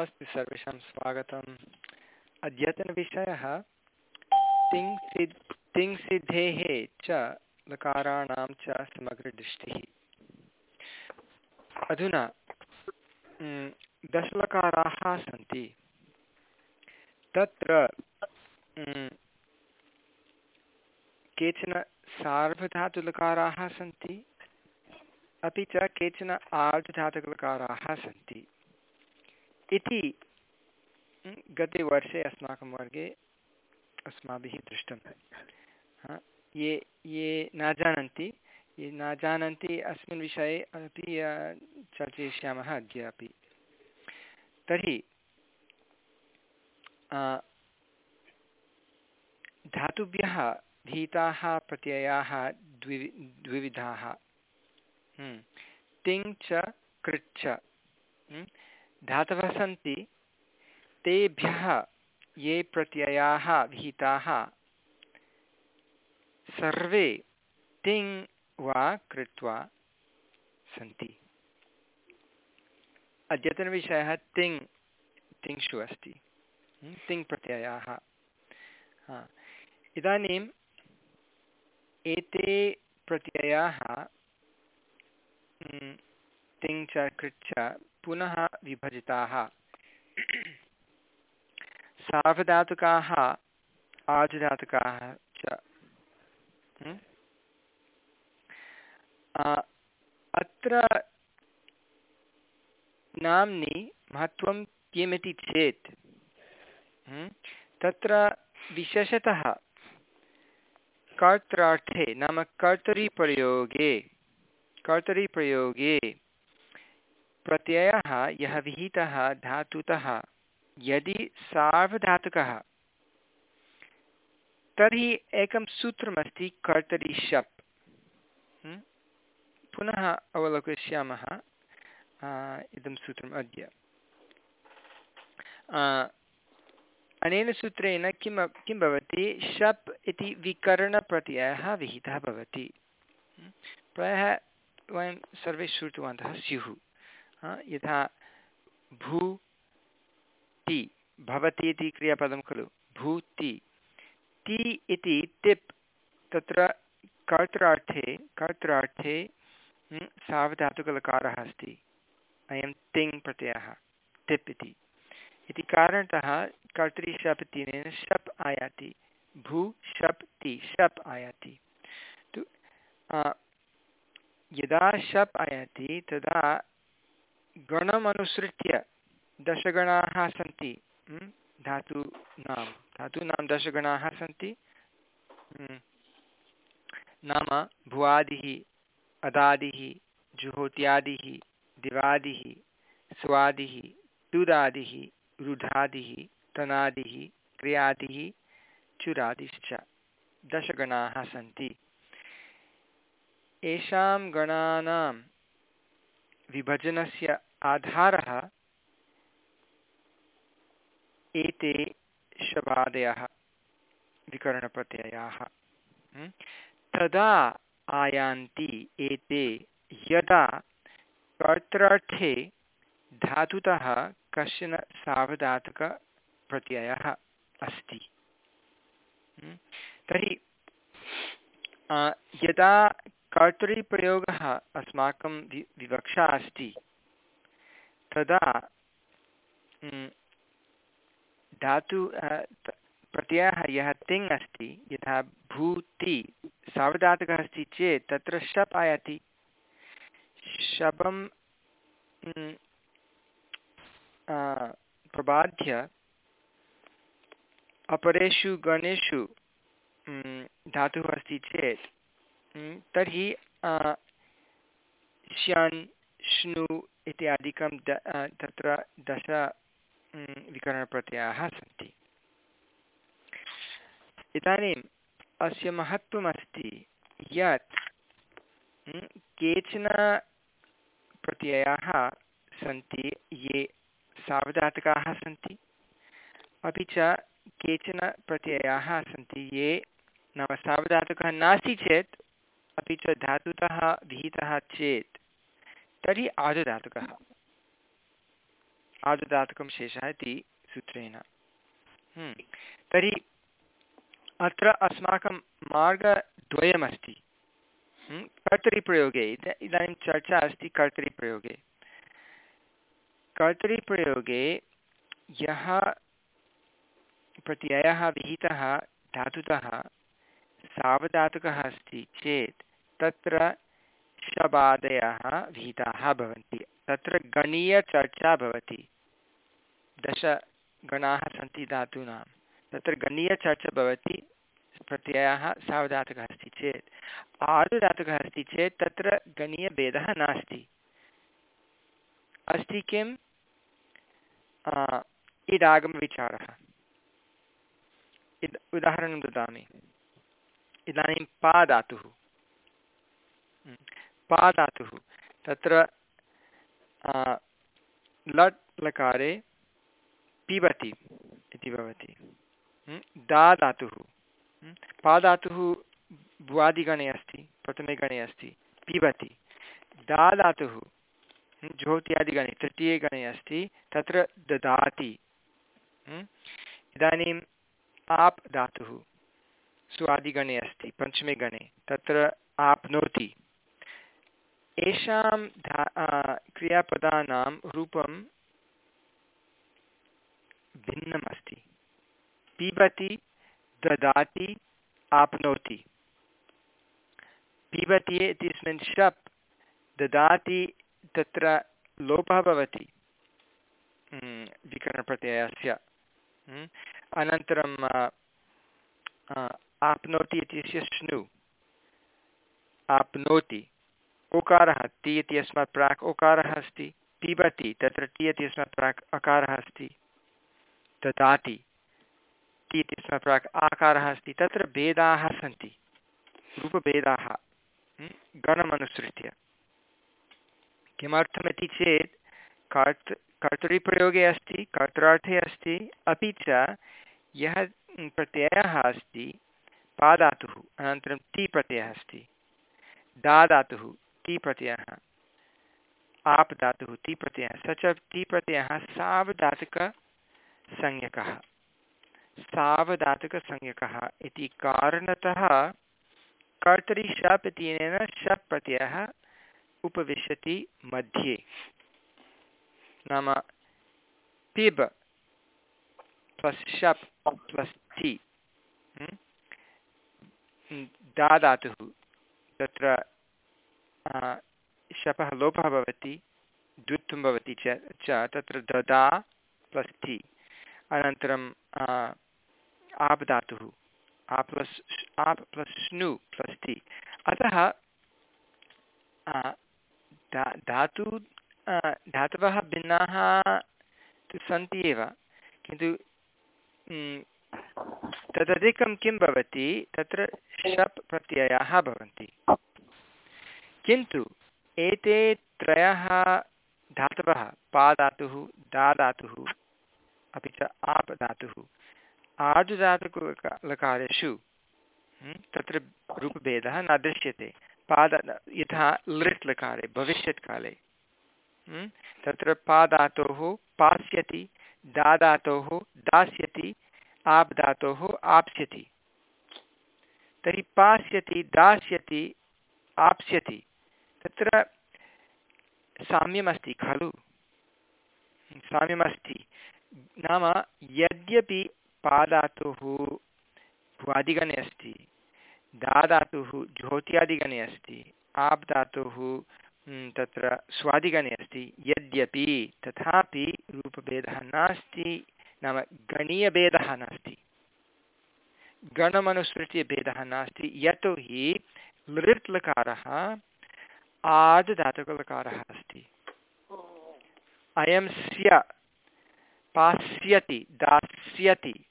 अस्तु सर्वेषां स्वागतम्। अद्यतनविषयः तिङ्सिद् तिङ्सिद्धेः च लकाराणां च समग्रदृष्टिः। अधुना दशलकाराः सन्ति। तत्र केचन सार्वधातुलकाराः सन्ति, अपि च केचन आर्धधातुकलकाराः सन्ति। इति गते वर्षे अस्माकं वर्गे अस्माभिः दृष्टं। ये ये न जानन्ति ये न जानन्ति अस्मिन् विषये अपि चर्चयिष्यामः अद्य अपि। तर्हि धातुभ्यः भीताः प्रत्ययाः द्वि द्विविधाः। हम्म, तिङ् च कृच् हम्म, धातवः सन्ति। तेभ्यः ये प्रत्ययाः भीताः सर्वे तिङ् वा कृत्वा सन्ति। अद्यतनविषयः तिङ् तिङ्क्षु अस्ति। तिङ् प्रत्ययाः। इदानीम् एते प्रत्ययाः तिङ् च कृच् पुनः विभजिताः। सार्वधातुकाः आर्धधातुकाः च। अत्र नाम्नि महत्त्वं किमिति चेत् तत्र विशेषतः कर्त्रार्थे नाम कर्तरिप्रयोगे कर्तरिप्रयोगे प्रत्ययः यः विहितः धातुतः, यदि सार्वधातुकः। तर्हि एकं सूत्रमस्ति कर्तरि शप्। पुनः अवलोकयिष्यामः इदं सूत्रम् अद्य। अनेन सूत्रेण किं किं भवति? शप् इति विकरणप्रत्ययः विहितः भवति। प्रायः वयं सर्वे श्रुतवन्तः स्युः। यथा भू ति भवति इति क्रियापदं खलु। भूति। ति ति इति टिप् तत्र कर्त्रार्थे कर्त्रार्थे सार्वधातुकलकारः अस्ति। अयं तिङ् प्रत्ययः टिप् इति। इति कारणतः कर्तरि शप् इत्यनेन शप् आयाति। भू शप् ति शप् आयाति। तु यदा शप् आयाति, तदा गणमनुसृत्य दशगणाः सन्ति धातूनां धातूनां दशगणाः सन्ति नाम भुवादिः, अदादिः, जुहोत्यादिः, दिवादिः, स्वादिः तुदादिः रुधादिः, तनादिः, क्रियादिः, चुरादिश्च दशगणाः सन्ति। येषां गणानां विभजनस्य आधारः एते शबादयः, विकरणप्रत्ययाः। तदा आयान्ति एते यदा कर्त्रार्थे धातुतः कश्चन सावधातकप्रत्ययः अस्ति। तर्हि यदा कर्तरिप्रयोगः अस्माकं वि, विवक्षा अस्ति। तदा धातु प्रत्ययः यः तिङ् अस्ति, यथा भूति सावधातकः अस्ति चेत्, तत्र शप् आयाति। शपं प्रबाध्य अपरेषु गणेषु धातुः अस्ति चेत् तर्हि श्यन्, श्नु इत्यादिकं द तत्र दश विकरणप्रत्ययाः सन्ति। इदानीम् अस्य महत्त्वमस्ति यत् केचन प्रत्ययाः सन्ति, ये सावधातकाः सन्ति, अपि च केचन प्रत्ययाः सन्ति, ये नाम सावधातुकः नास्ति चेत् अपि च धातुतः विहितः चेत्। तर्हि आर्धधातुकः आर्धधातुकं शेषः इति सूत्रेण। हम्म। तर्हि अत्र अस्माकं मार्गद्वयमस्ति। हम्म। कर्तरिप्रयोगे इदानीं चर्चा अस्ति कर्तरिप्रयोगे। कर्तरिप्रयोगे यः प्रत्ययः विहितः धातुतः सावधातुकः अस्ति चेत् तत्र शबादयः विहिताः भवन्ति। तत्र गणीयचर्चा भवति। दशगणाः सन्ति धातूनां। तत्र गणीयचर्चा भवति, प्रत्ययः सावधातुकः अस्ति चेत्। आर्धधातुकः अस्ति चेत् तत्र गणीयभेदः नास्ति। अस्ति किम् इदागमविचारः। इद्, उदाहरणं ददामि। इदानीं पा धातुः पा धातुः तत्र लट् लकारे पिबति इति भवति। दा धातुः पा धातुः भुवादिगणे अस्ति प्रथमे गणे अस्ति, पिबति। दा धातुः ज्योत्यादिगणे तृतीये गणे अस्ति, तत्र ददाति। इदानीम् आप् धातुः स्वादिगणे अस्ति पञ्चमे गणे तत्र आप्नोति। येषां धा क्रियापदानां रूपं भिन्नम् अस्ति पिबति, ददाति, आप्नोति। पिबति इत्यस्मिन् शप् ददाति तत्र लोपः भवति। विकरणप्रत्ययस्य। अनन्तरं आप्नोति इत्यस्य श्नु आप्नोति। ओकारः ति इति अस्मात् प्राक् ओकारः अस्ति। पिबति, तत्र टि इति अस्मात् प्राक् अकारः अस्ति। ददाति टि इत्यस्मात् प्राक् आकारः अस्ति। तत्र भेदाः सन्ति। रूपभेदाः गणमनुसृत्य। किमर्थमिति चेत्, कर्त् कर्तरिप्रयोगे अस्ति कर्तरार्थे अस्ति, अपि च यः प्रत्ययः अस्ति पादातुः अनन्तरं ति प्रत्ययः अस्ति। दादातुः ति प्रत्ययः आप् धातुः ति प्रत्ययः स च ति प्रत्ययः सावधातुकसंज्ञकः। सावधातुकसंज्ञकः इति कारणतः कर्तरि शप् इत्यनेन शप् प्रत्ययः उपविशति मध्ये। नाम पिब् प्लस् शप् प्लस् ति दादातुः तत्र शपः लोपः भवति, द्वित्वं भवति च च, तत्र ददा प्लस् टि अनन्तरं आप् धातुः, आ प्लस् आप् प्लस् स्नु प्लस् टि अतः धा, धातु धातवः भिन्नाः तु सन्ति एव, किन्तु तदधिकं किं भवति? तत्र शप् प्रत्ययाः भवन्ति। किन्तु एते त्रयः धातवः पा धातुः दा धातुः अपि च आप् धातुः आर्धधातुकलकारेषु तत्र रूपभेदः न दृश्यते। पाद, यथा लृट् लकारे भविष्यत्काले तत्र पादातोः पास्यति, दादातोः दास्यति आप् धातोः आप्स्यति। तर्हि पास्यति, दास्यति, आप्स्यति। तत्र साम्यमस्ति खलु। साम्यमस्ति। नाम यद्यपि पादातुः भ्वादिगणे अस्ति, दादातुः ज्योत्यादिगणे अस्ति आप् धातुः तत्र स्वादिगणे अस्ति, यद्यपि तथापि रूपभेदः नास्ति। नाम गणीयभेदः नास्ति। गणमनुसृत्य भेदः नास्ति। यतोहि लृट् लकारः आदधातुकलकारः अस्ति। अयं स्य पास्यति, दास्यति,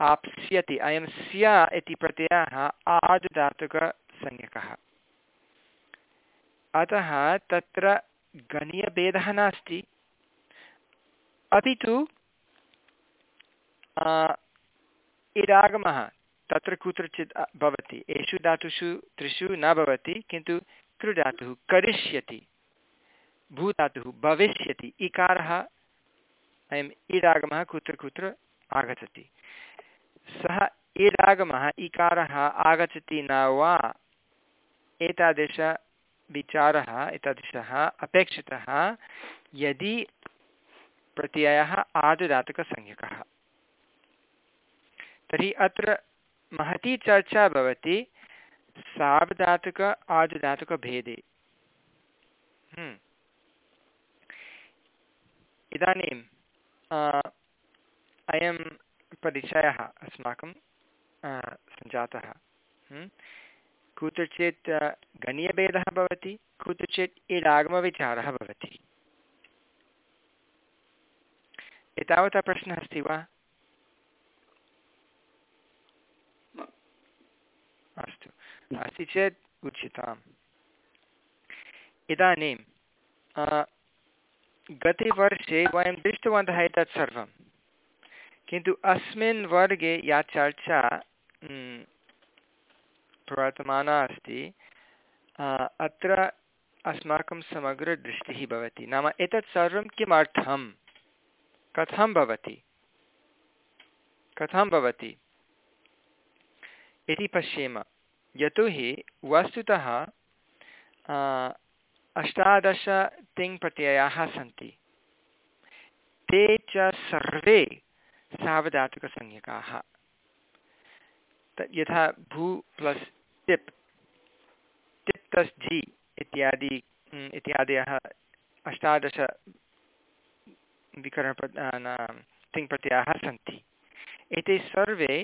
आप्स्यति, अयं स्य इति प्रत्ययः आदधातुकसंज्ञकः। अतः तत्र गणीयभेदः नास्ति। अपि तु इडागमः तत्र कुत्रचित् भवति। एषु धातुषु, त्रिषु न भवति, किन्तु कृधातुः करिष्यति। भूधातुः भविष्यति। इकारः अयम् ईडागमः कुत्र कुत्र आगच्छति। सः ईडागमः इकारः आगच्छति न वा एतादृशविचारः एतादृशः अपेक्षितः यदि प्रत्ययः आदुदातुकसंज्ञकः। तर्हि अत्र महती चर्चा भवति सार्वधातुक आदुधातुकभेदे हम्म। इदानीं अयं परिचयः अस्माकं सञ्जातः हम्म। कुत्रचित् गणीयभेदः भवति, कुत्रचित् इडागमविचारः भवति एतावता प्रश्नः अस्ति वा अस्ति चेत् उच्यताम् इदानीं गते वर्षे वयं दृष्टवन्तः एतत् सर्वं किन्तु अस्मिन् वर्गे या चर्चा प्रवर्तमाना अस्ति अत्र अस्माकं समग्रदृष्टिः भवति नाम एतत् सर्वं किमर्थं कथं भवति कथं भवति इति पश्येम यतोहि वस्तुतः अष्टादश तिङ्प्रत्ययाः सन्ति। ते च सर्वे सावधातुकसंज्ञकाः यथा भू प्लस् टिप् टिप् प्लस् झि इत्यादि इत्यादयः अष्टादश विकरण तिङ्प्रत्ययाः सन्ति। एते सर्वे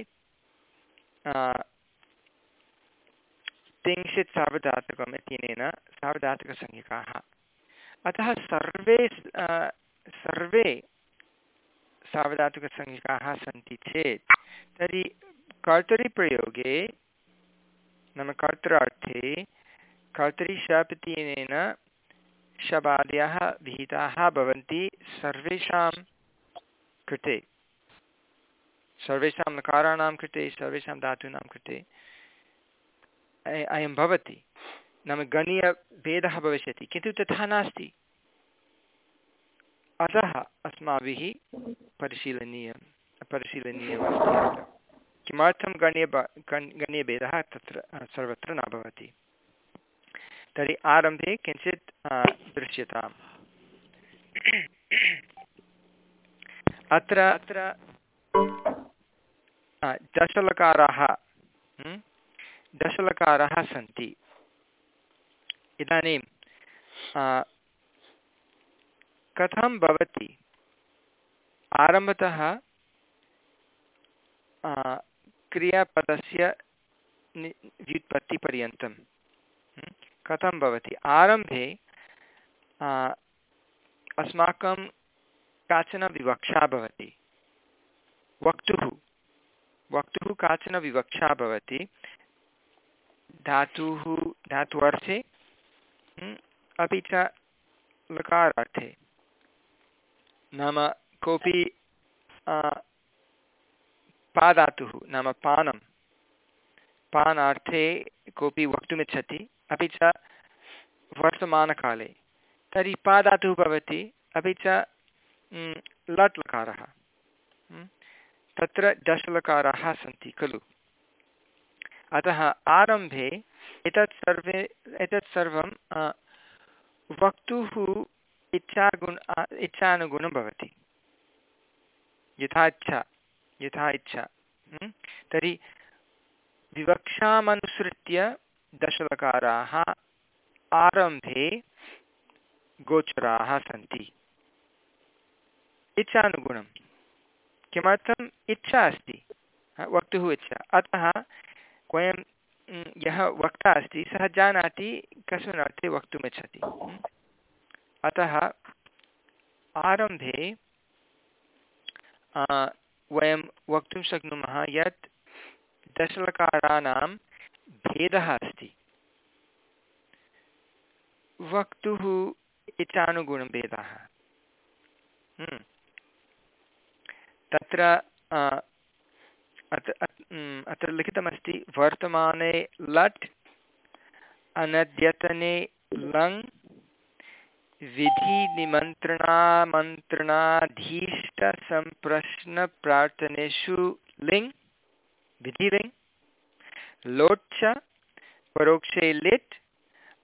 तिंशित् सार्वधातुकम् इत्यनेन सार्वधातुकसंज्ञकाः अतः सर्वे सर्वे सार्वधातुकसंज्ञकाः सन्ति चेत्, तर्हि कर्तरिप्रयोगे, नाम कर्तरार्थे कर्तरि शप् इत्यनेन शबादयः विहिताः भवन्ति सर्वेषां कृते। सर्वेषां नकाराणां कृते, सर्वेषां धातूनां कृते। अयं भवति। नाम गणीयभेदः भविष्यति। किन्तु तथा नास्ति। अतः अस्माभिः परिशीलनीयं परिशीलनीयमस्ति किमर्थं गण्य गण्यभेदः तत्र सर्वत्र न भवति? तर्हि आरम्भे किञ्चित् दृश्यताम्। अत्र अत्र दशलकाराः दशलकाराः सन्ति। इदानीं कथं भवति? आरम्भतः क्रियापदस्य व्युत्पत्तिपर्यन्तं कथं भवति? आरम्भे अस्माकं काचन विवक्षा भवति। वक्तुः। वक्तुः काचन विवक्षा भवति। धातुः धात्वर्थे अपि च लकारार्थे। नाम कोऽपि पादातुः, नाम पानं। पानार्थे कोऽपि वक्तुमिच्छति, अपि च वर्तमानकाले। तर्हि पादातुः भवति, अपि च लट् लकारः तत्र दशलकाराः सन्ति, खलु। अतः आरम्भे एतत् सर्वे, एतत् सर्वं वक्तुः इच्छागुण इच्छानुगुणं भवति। यथा इच्छा यथा इच्छा तर्हि विवक्षामनुसृत्य दशलकाराः आरम्भे गोचराः सन्ति। इच्छानुगुणं। किमर्थम्? इच्छा अस्ति। वक्तुः इच्छा। अतः वयं यः वक्ता अस्ति, सः जानाति कस्मिन् अर्थे वक्तुमिच्छति। अतः आरम्भे वयं वक्तुं शक्नुमः यत् दशलकाराणां भेदः अस्ति। वक्तुः इच्छानुगुणं भेदः। तत्र अत्र लिखितमस्ति, वर्तमाने लट्, अनद्यतने लङ्, विधिनिमन्त्रणामन्त्रणाधीष्टसम्प्रश्नप्रार्थनेषु लिङ्, विधिलिङ् लोट् च परोक्षे लिट्,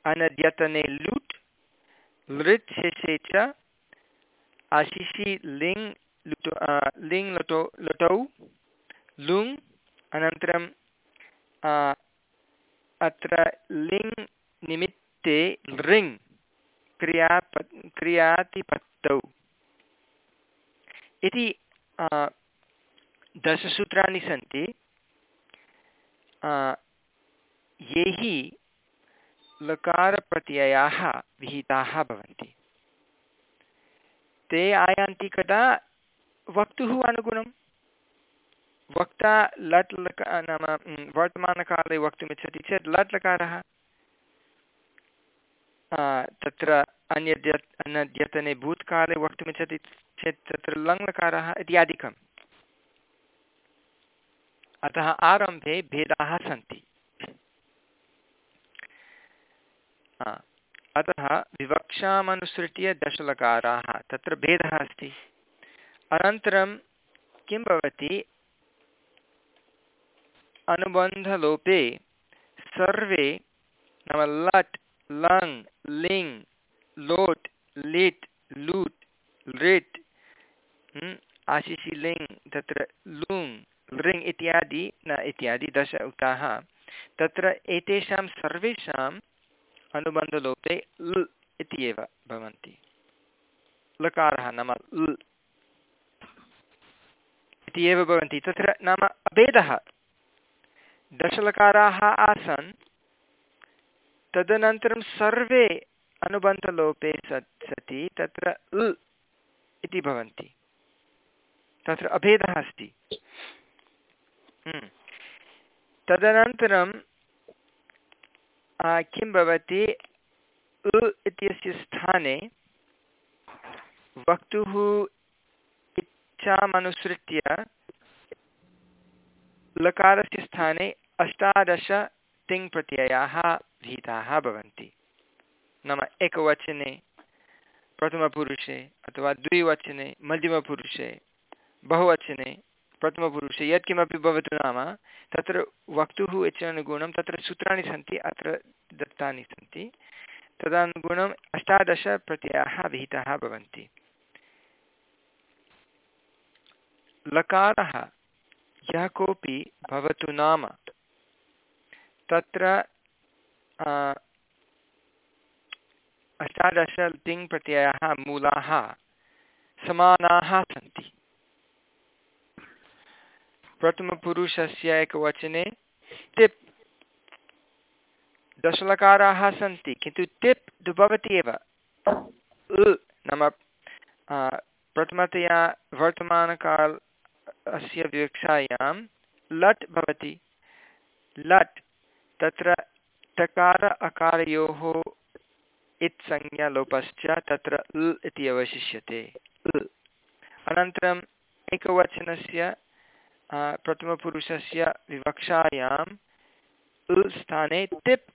अनद्यतने लुट् लृट् शेषे च, आशिषि लिङ् लुटो लिङ् लटो, लटौ लुङ् अनन्तरं अत्र लिङ् निमित्ते लृङ् क्रियाप क्रियातिपत्तौ। इति दशसूत्राणि सन्ति। यैः लकारप्रत्ययाः विहिताः भवन्ति। ते आयान्ति कदा? वक्तुः अनुगुणं वक्ता लट् लक नाम वर्तमानकाले वक्तुमिच्छति चेत् लट् लकारः तत्र अन्यद्य अन्यद्यतने भूत्काले वक्तुमिच्छति चेत् तत्र लङ्लकारः इत्यादिकम् अतः आरम्भे भेदाः सन्ति। अतः विवक्षामनुसृत्य दशलकाराः, तत्र भेदः अस्ति। अनन्तरं किं भवति? अनुबन्धलोपे सर्वे नाम लट्, लङ्, लिङ्, लोट्, लिट्, लूट्, लृट् आशिषि लिङ्, तत्र लुङ्, लृङ् इत्यादि न इत्यादि दश उक्ताः। तत्र एतेषां सर्वेषाम् अनुबन्धलोपे लृ इति एव भवन्ति। लकारः नाम लृ इति एव भवन्ति। तत्र नाम अभेदः दशलकाराः आसन्, तदनन्तरं सर्वे अनुबन्धलोपे सत्, सति, तत्र ल् इति भवन्ति। तत्र अभेदः अस्ति। हम्म। तदनन्तरं किं भवति? उ इत्यस्य स्थाने वक्तुः इच्छामनुसृत्य लकारस्य स्थाने अष्टादश तिङ्प्रत्ययाः विहिताः भवन्ति। नाम एकवचने प्रथमपुरुषे अथवा द्विवचने मध्यमपुरुषे बहुवचने प्रथमपुरुषे यत्किमपि भवतु नाम, तत्र वक्तुः इच्छानुगुणं तत्र सूत्राणि सन्ति, अत्र दत्तानि सन्ति। तदनुगुणम् अष्टादशप्रत्ययाः विहिताः भवन्ति। लकारः यः कोऽपि भवतु नाम, तत्र अष्टादश तिङ् प्रत्ययाः मूलाः समानाः सन्ति। प्रथमपुरुषस्य एकवचने तिप् दशलकाराः सन्ति, किन्तु तिप् भवति एव। नाम प्रथमतया वर्तमानकाल अस्य विवक्षायां लट् भवति। लट् तत्र टकार अकारयोः इत्संज्ञालोपश्च तत्र ल् इति अवशिष्यते। ल्। अनन्तरम् एकवचनस्य प्रथमपुरुषस्य विवक्षायाम् ल् स्थाने तिप्।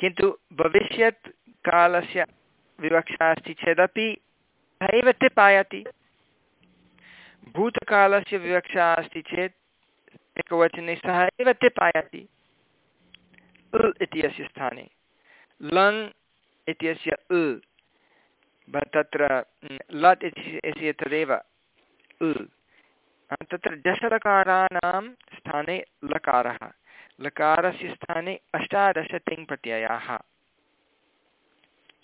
किन्तु भविष्यत् कालस्य विवक्षा अस्ति चेदपि एव तिप् आयाति। भूतकालस्य विवक्षा अस्ति चेत् एकवचने सः एव तिप् ल् इत्यस्य स्थाने। लङ् इत्यस्य ल् तत्र लट् इति तदेव ल्। तत्र दशलकाराणां स्थाने लकारः। लकारस्य स्थाने अष्टादश तिङ्प्रत्ययाः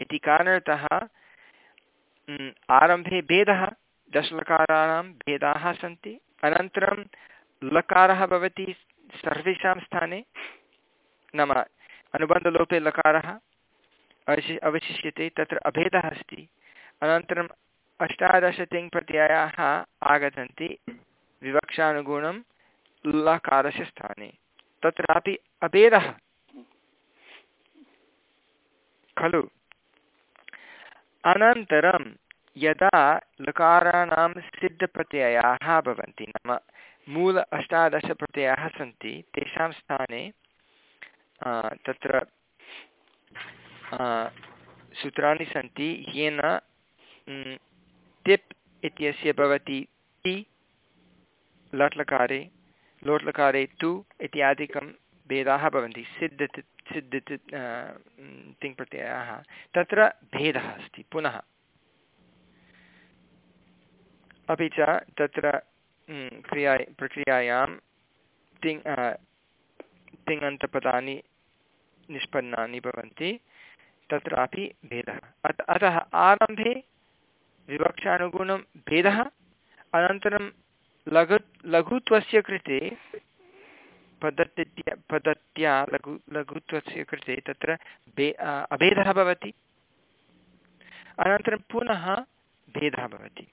इति कारणतः आरम्भे भेदः दशलकाराणां भेदाः सन्ति। अनन्तरं लकारः भवति सर्वेषां स्थाने। नाम अनुबन्धलोपे लकारः अवशि, अवशिष्यते, तत्र अभेदः अस्ति। अनन्तरम् अष्टादश तिङ्प्रत्ययाः आगच्छन्ति विवक्षानुगुणं लकारस्य स्थाने। तत्रापि अभेदः। खलु। अनन्तरं यदा लकाराणां सिद्धप्रत्ययाः भवन्ति, नाम मूल अष्टादशप्रत्ययाः सन्ति, तेषां स्थाने तत्र सूत्राणि सन्ति, येन तिप् इत्यस्य भवति ति, लट्लकारे, लोट्लकारे तु इत्यादिकं भेदाः भवन्ति, सिद्ध सिद्ध तिङ्प्रत्ययाः। तत्र भेदः अस्ति, पुनः। अपि च तत्र क्रिया प्रक्रियायां तिङ् तिङन्तपदानि निष्पन्नानि भवन्ति, तत्रापि भेदः। अत, अतः आरम्भे विवक्षानुगुणं भेदः, अनन्तरं लघु, लघुत्वस्य कृते पद्धत्या पद्धत्या लघु, लघुत्वस्य कृते तत्र भे अभेदः भवति। अनन्तरं पुनः भेदः भवति।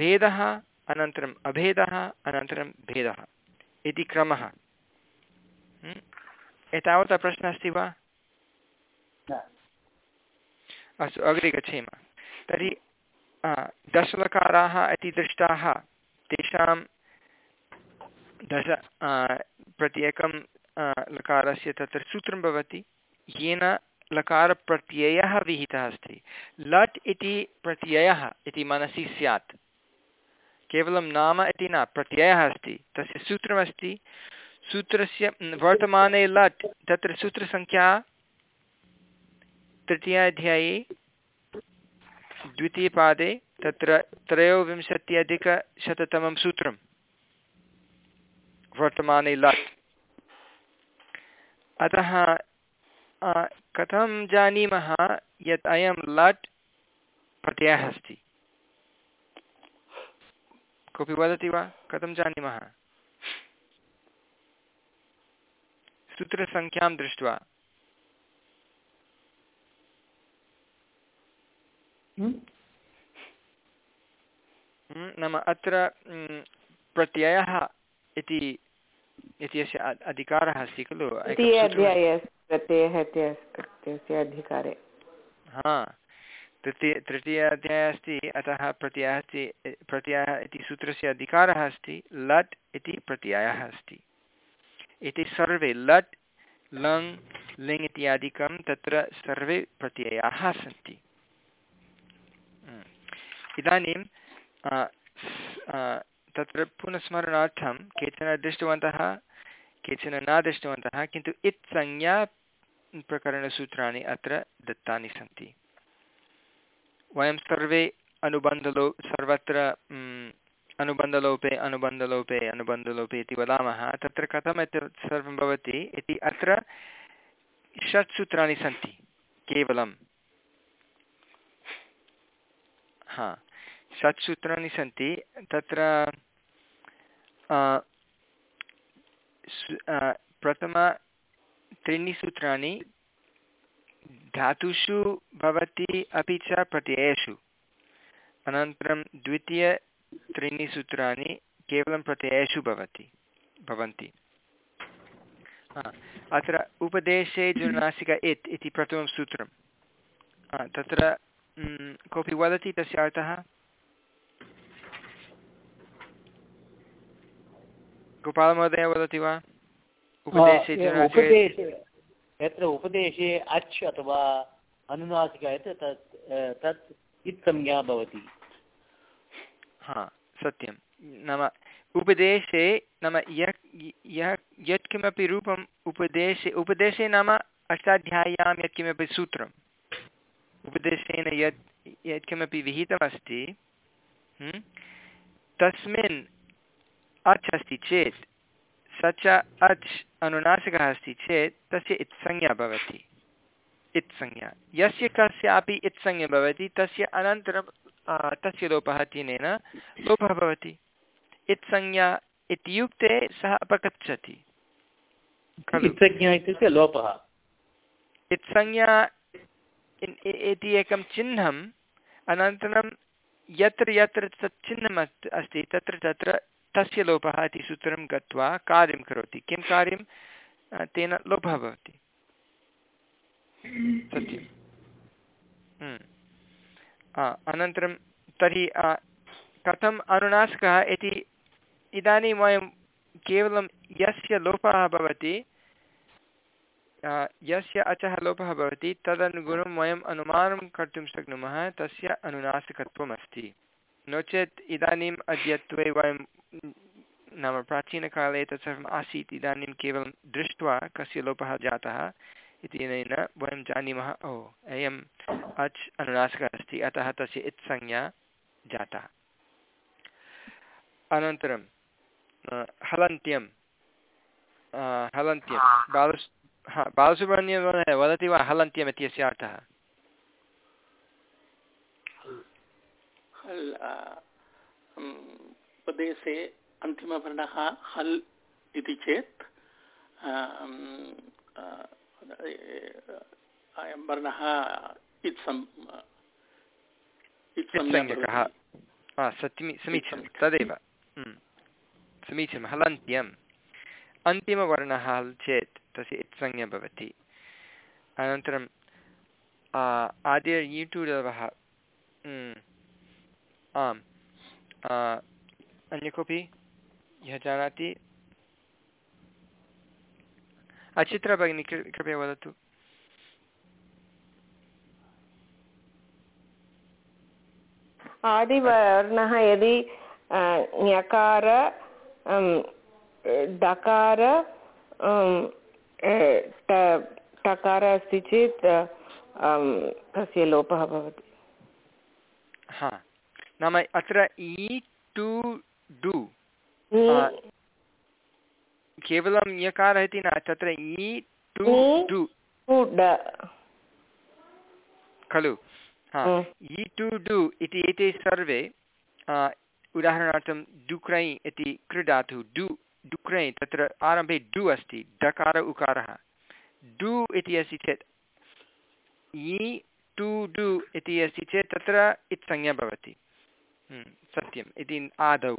भेदः अनन्तरम् अभेदः अनन्तरं भेदः इति क्रमः। एतावता प्रश्नः अस्ति वा? अस्तु अग्रे गच्छेम। तर्हि दशलकाराः इति दृष्टाः तेषां दश प्रत्येकं लकारस्य तत्र सूत्रं भवति। येन लकारप्रत्ययः विहितः अस्ति। लट् इति प्रत्ययः इति मनसि स्यात्। केवलं नाम इति न, प्रत्ययः अस्ति। तस्य सूत्रमस्ति, सूत्रस्य वर्तमाने लट्, तत्र सूत्रसङ्ख्या तृतीयाध्याये, द्वितीयपादे, तत्र त्रयोविंशत्यधिकशततमं सूत्रं। वर्तमाने लट्। अतः कथं जानीमः यत् अयं लट् प्रत्ययः अस्ति? कोऽपि वदति वा? कथं जानीमः? सूत्रसङ्ख्यां दृष्ट्वा। हम्म? हम्म, नाम अत्र प्रत्ययः इति इत्यस्य अधिकारः अस्ति खलु? अधिकारे। हा। तृतीय अध्यायः अस्ति, अतः प्रत्ययः अस्ति प्रत्ययः इति सूत्रस्य अधिकारः अस्ति, लट् इति प्रत्ययः अस्ति। इति सर्वे लट्, लङ्, लिङ् इत्यादिकं तत्र सर्वे प्रत्ययाः सन्ति। इदानीं तत्र पुनस्मरणार्थं केचन दृष्टवन्तः, केचन न दृष्टवन्तः, किन्तु इत्संज्ञा प्रकरणसूत्राणि अत्र दत्तानि सन्ति। वयं सर्वे अनुबन्धलो, सर्वत्र अनुबन्धलोपे अनुबन्धलोपे अनुबन्धलोपे इति वदामः। तत्र कथम् एतत् सर्वं भवति इति अत्र षट् सूत्राणि सन्ति केवलं हा षट् सूत्राणि सन्ति। तत्र प्रथम त्रीणि सूत्राणि धातुषु भवति अपि च प्रत्ययेषु। अनन्तरं द्वितीय त्रीणि सूत्राणि केवलं प्रत्ययेषु भवति भवन्ति। अत्र उपदेशे जुर्नासिक इत् इति प्रथमं सूत्रं तत्र कोऽपि वदति तस्य अर्थः? गोपालमहोदय वदति वा? उपदेशे। यत्र उपदेशे अच् अथवा अनुनासिक तत् तत् इत्संज्ञा भवति। हा, सत्यं। नाम उपदेशे, नाम यः यः यत्किमपि रूपम् उपदेशे उपदेशे नाम अष्टाध्याय्यां यत्किमपि सूत्रम्। उपदेशेन यत्, यत्किमपि विहितमस्ति तस्मिन् अच् अस्ति चेत् स च अच् अनुनासिकः अस्ति चेत् तस्य इत्संज्ञा भवति। इत्संज्ञा। यस्य कस्यापि इत्संज्ञा भवति तस्य अनन्तरं तस्य लोपः तिनेन लोपः भवति। इत्संज्ञा इत्युक्ते सः अपगच्छति इत्युक्ते लोपः। इत्संज्ञा इति एकं चिह्नम् अनन्तरं यत्र यत्र तत् चिह्नम् अस्ति तत्र तत्र तस्य लोपः इति सूत्रं गत्वा कार्यं करोति। किं कार्यं? तेन लोपः भवति। सत्यं हम्म। अनन्तरं तर्हि कथम् अनुनासिकः इति इदानीं वयं केवलं यस्य लोपः भवति यस्य अचः लोपः भवति, तदनुगुणं वयम् अनुमानं कर्तुं शक्नुमः, तस्य अनुनासिकत्वमस्ति। नो चेत् इदानीम् अद्यत्वे वयं नाम प्राचीनकाले तत्सर्वम् आसीत् इदानीं केवलं दृष्ट्वा कस्य लोपः जातः इत्यनेन वयं जानीमः ओ अयम् अच् अनुनासिकः अस्ति अतः तस्य इत्संज्ञा जाता अनन्तरं हलन्त्यं हलन्त्यं बालस् हा बालसुब्रह्मण्यं वदति वा हलन्त्यम् इत्यस्य अर्थः प्रदेशे अन्तिमवर्णः हल् इति चेत् अयं वर्णः इत्सम् इत्संज्ञकः। समीचीनं तदेव। समीचीनं हलन्त्यम्। अन्तिमवर्णः चेत् तस्य इत्संज्ञा भवति। अनन्तरं आद्य यूटुडवः आम् अन्य कोऽपि यः जानाति। अचित्रा भगिनी कृपया वदतु। आदिवर्णः यदि ञकार डकार टकार अस्ति चेत् तस्य लोपः भवति। हा। नाम अत्र इ टु डु। केवलं यकारः इति न तत्र इ टु डु। खलु। हा इ टु डु इति एते सर्वे उदाहरणार्थं डुक्रै इति क्रीडातु डु डुक्रै तत्र आरम्भे डु अस्ति डकार उकारः। डु इति अस्ति चेत् इ टु डु इति अस्ति चेत् तत्र इत्संज्ञा भवति। सत्यम् इति आदौ।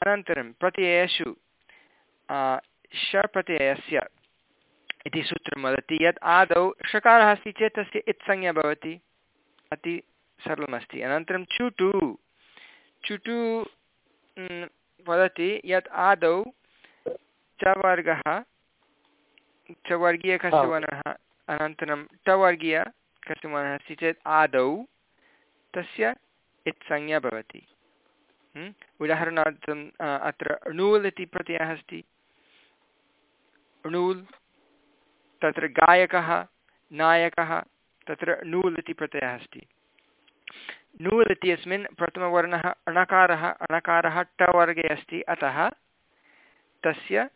अनन्तरं प्रत्ययेषु शप्रत्ययस्य इति सूत्रं वदति यत् आदौ षकारः अस्ति चेत् तस्य इत्संज्ञा भवति अति सरलमस्ति। अनन्तरं चुटु चुटु वदति यत् आदौ चवर्गः चवर्गीय कस्य वर्णः अनन्तरं टवर्गीय कस्य वर्णः अस्ति चेत् आदौ तस्य इत्संज्ञा भवति। उदाहरणार्थम् अत्र णूल् इति प्रत्ययः अस्ति। णूल् तत्र गायकः नायकः तत्र णूल् इति प्रत्ययः अस्ति। नूल् इत्यस्मिन् प्रथमवर्णः अणकारः अणकारः टवर्गे अस्ति। अतः तस्य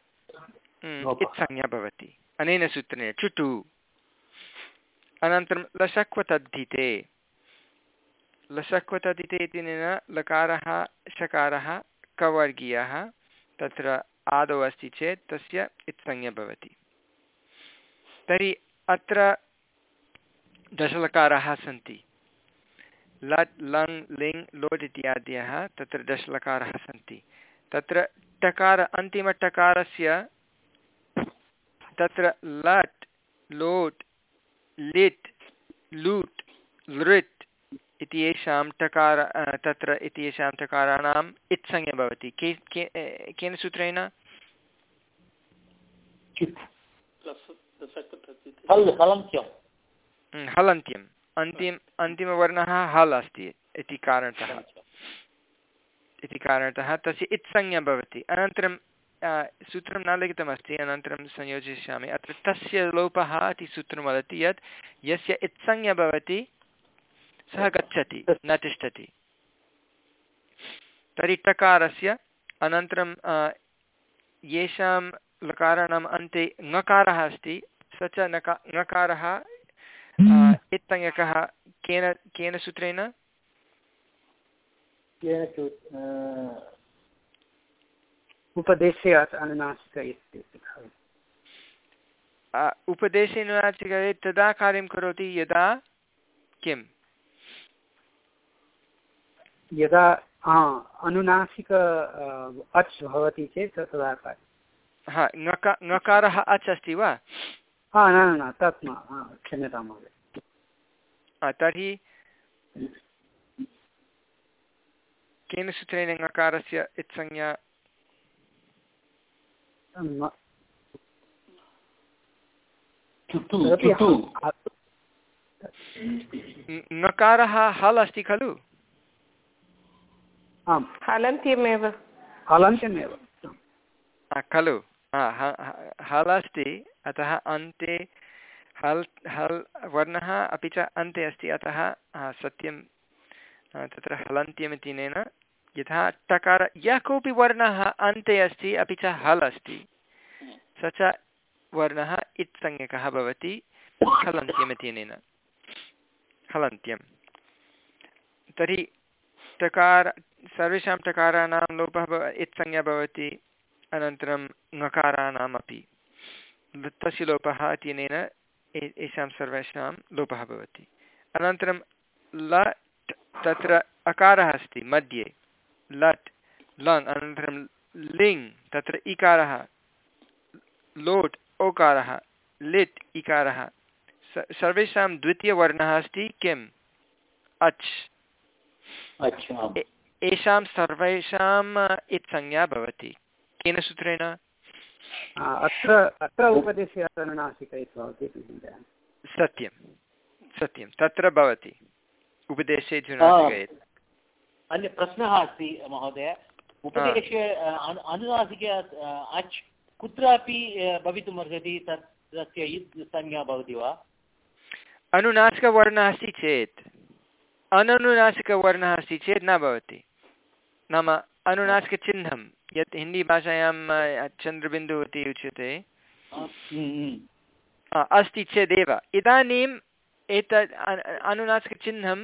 इत्संज्ञा भवति। अनेन सूत्रेण चुटु। अनन्तरं लशक्वतद्धिते लशक्वतदिते इत्यनेन लकारः, शकारः, कवर्गीयः तत्र आदौ अस्ति चेत् तस्य इत्संज्ञा भवति। तर्हि अत्र दशलकाराः सन्ति। लट्, लङ्, लिङ्, लोट् इत्यादयः तत्र दशलकाराः सन्ति। तत्र टकार, अन्तिमटकारस्य तत्र लट्, लोट्, लिट्, लूट्, लृट् इति येषां टकार तत्र इति येषां टकाराणाम् इत्संज्ञा भवति। के केन सूत्रेण? हलन्त्यम्। अन्तिम अन्तिमवर्णः हल् अस्ति इति कारणतः। इति कारणतः तस्य इत्संज्ञा भवति। अनन्तरं सूत्रं न लिखितमस्ति अनन्तरं संयोजयिष्यामि। अत्र तस्य लोपः इति सूत्रं वदति यत् यस्य इत्संज्ञा भवति सः गच्छति न तिष्ठति। तर्हि टकारस्य अनन्तरं येषां लकाराणाम् अन्ते ङकारः अस्ति स च नका ङकारः इत्तङ्गकः केन केन सूत्रेण? उपदेशे अनुनासिक उपदेशे अनुनासिक तदा कार्यं करोति यदा किम्? यदा हा अनुनासिक अच् भवति चेत् तदा हा ङकारः अच् अस्ति वा? हा न न तत् न क्षम्यतां महोदय। तर्हि केन सूत्रेण ङकारस्य इत्संज्ञा नकारः हल् अस्ति खलु? आम्। हलन्त्यमेव। हलन्त्यमेव। खलु। हल् अस्ति अतः अन्ते हल् हल् वर्णः अपि च अन्ते अस्ति अतः सत्यं तत्र हलन्त्यमितिनेन यथा टकार यः कोऽपि वर्णः अन्ते अस्ति अपि च हल् अस्ति। स च वर्णः इत्संज्ञकः भवति हलन्त्यमितिनेन हलन्त्यं तर्हि टकार सर्वेषां टकाराणां लोपः भव इत्संज्ञा भवति, अनन्तरं ङकाराणाम् अपि ल- तस्य लोपः इत्यनेन ए- येषां सर्वेषां लोपः भवति। अनन्तरं लट्, तत्र अकारः अस्ति, मध्ये। लट्, लङ्, अनन्तरं लिङ्, तत्र इकारः। लोट्, ओकारः। लिट्, इकारः। सर्वेषां द्वितीयवर्णः अस्ति, किम्? अच्। अच्छा। एषां सर्वेषाम् इत्संज्ञा भवति। केन सूत्रेण? अत्र अत्र उपदेशे इति इति सत्यं। सत्यं। तत्र भवति। उपदेशे अन्य प्रश्नः अस्ति महोदय। उपदेशे अनु- अनुनासिके अच् कुत्रापि भवितुमर्हति तत् तस्य संज्ञा भवति वा? अनुनासिकवर्णः अस्ति चेत्। अननुनासिकवर्णः अस्ति चेत् न भवति। नाम अनुनासिकचिह्नं यत् हिन्दीभाषायां चन्द्रबिन्दुः इति उच्यते। अस्ति चेदेव। इदानीम् एतत् अनुनासिकचिह्नं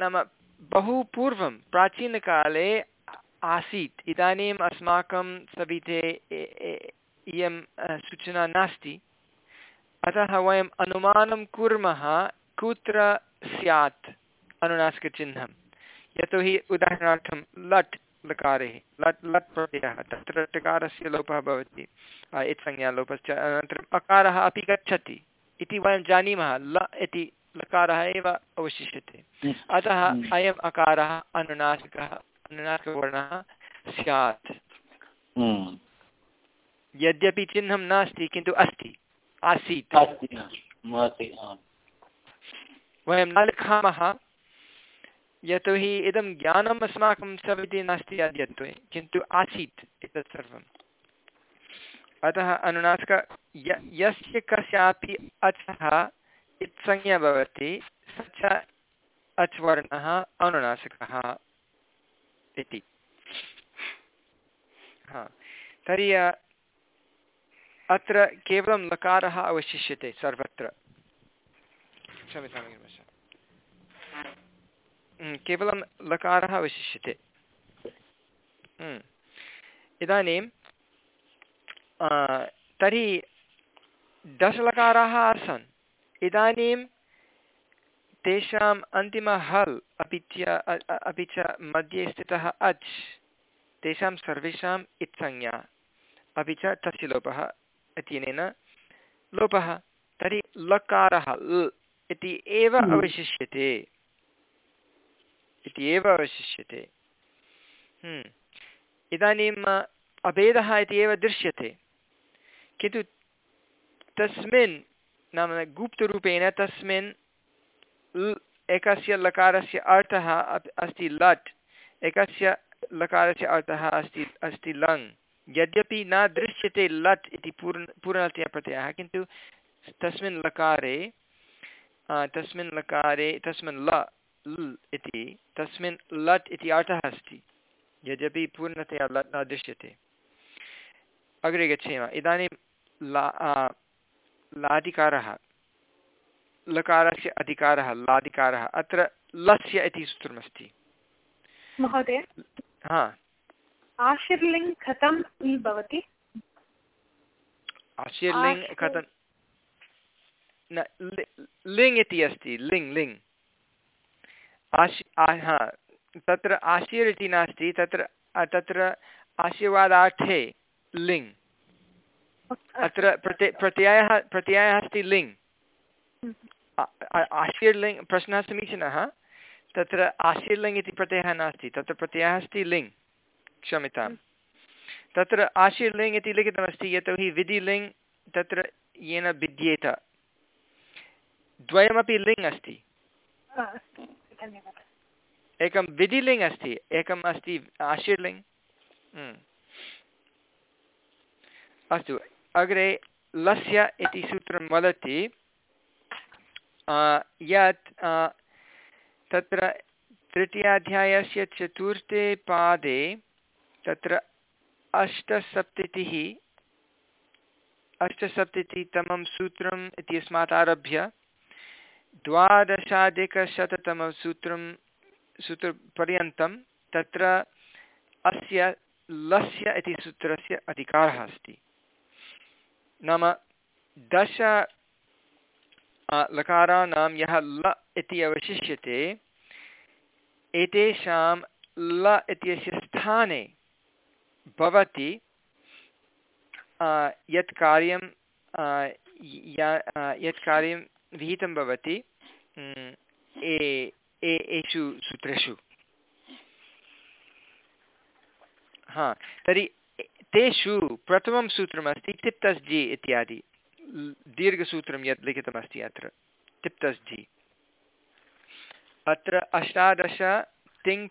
नाम बहु पूर्वं प्राचीनकाले आसीत्। इदानीम् अस्माकं सविधे इयं सूचना नास्ति। अतः वयम् अनुमानं कुर्मः कुत्र स्यात् अनुनासिकचिह्नं यतोहि उदाहरणार्थं लट् लकारे लट् लट् प्रत्ययः तत्र टकारस्य लोपः भवति इत्संज्ञालोपश्च अनन्तरम् अकारः अपि गच्छति इति वयं जानीमः ल इति लकारः एव अवशिष्यते। अतः अयम् अकारः अनुनासिकः अनुनासिकवर्णः स्यात्। हम्म। यद्यपि चिह्नं नास्ति किन्तु अस्ति आसीत्। वयं न लिखामः, यतोहि इदं ज्ञानम् अस्माकं सविधे नास्ति अद्यत्वे किन्तु आसीत् एतत् सर्वम्। अतः अनुनासिक य, यस्य कस्यापि अचः इत्संज्ञा भवति स च अच् वर्णः अनुनासिकः इति। हा, तर्हि, अत्र केवलं लकारः अवशिष्यते सर्वत्र। क्षम्यतां हम्म, केवलं लकारः अवशिष्यते। इदानीं तर्हि दशलकाराः आसन् इदानीं तेषाम् अन्तिमः हल् अपि च अपि च मध्ये स्थितः अच् तेषां सर्वेषाम् इत्संज्ञा अपि च तस्य लोपः इत्यनेन लोपः तर्हि लकारः इति एव अवशिष्यते। इति एव अवशिष्यते। हम्म। इदानीम् अभेदः इति एव दृश्यते। किन्तु तस्मिन् नाम गुप्तरूपेण तस्मिन् एकस्य लकारस्य अर्थः अस्ति लट्। एकस्य लकारस्य अर्थः अस्ति अस्ति लङ्। यद्यपि न दृश्यते लट् इति पूर्ण पूर्णतया प्रत्ययः किन्तु तस्मिन् लकारे तस्मिन् लकारे तस्मिन् ल ल इति तस्मिन् लट् इति अर्थः अस्ति। यद्यपि पूर्णतया लट् न दृश्यते। अग्रे गच्छेम। इदानीं ला आ, लादिकारः लकारस्य अधिकारः लादिकारः अत्र लस्य इति सूत्रमस्ति। महोदय? हा। आशीर्लिङ्ग् कथम् इ भवति? आशीर्लिङ् आशीर्- कथं न लिङ् इति अस्ति लिङ् लिङ्। आशि हा तत्र आशीर् इति नास्ति तत्र तत्र आशीर्वादार्थे लिङ्। अत्र प्रत्य प्रत्ययः प्रत्ययः अस्ति लिङ्। आ- आशीर्लिङ् प्रश्नः समीचीनः। तत्र आशीर्लिङ् इति प्रत्ययः नास्ति तत्र प्रत्ययः अस्ति लिङ्। क्षम्यतां तत्र आशीर्लिङ् इति लिखितमस्ति यतोहि विधिलिङ् तत्र येन भिद्येत द्वयमपि लिङ् अस्ति। एकं विधिलिङ् अस्ति एकम् अस्ति आशीर्लिङ्। हम्म। अस्तु अग्रे लस्य इति सूत्रं वदति। यत् तत्र तृतीयाध्यायस्य चतुर्थे पादे तत्र अष्टसप्ततिः अष्टसप्ततितमं सूत्रम् इत्यस्मात् आरभ्य द्वादशाधिकशततमं सूत्रं सूत्रपर्यन्तं तत्र अस्य लस्य इति सूत्रस्य अधिकारः अस्ति। नाम दश लकाराणां यः ल इति अवशिष्यते, एतेषां ल इत्यस्य स्थाने भवति यत् कार्यं यत् कार्यं विहितं भवति एषु सूत्रेषु। हा, तर्हि तेषु प्रथमं सूत्रमस्ति तिप्तस् जि इत्यादि। दीर्घसूत्रं यत् लिखितमस्ति अत्र तिप्तस् जि अत्र अष्टादश तिङ्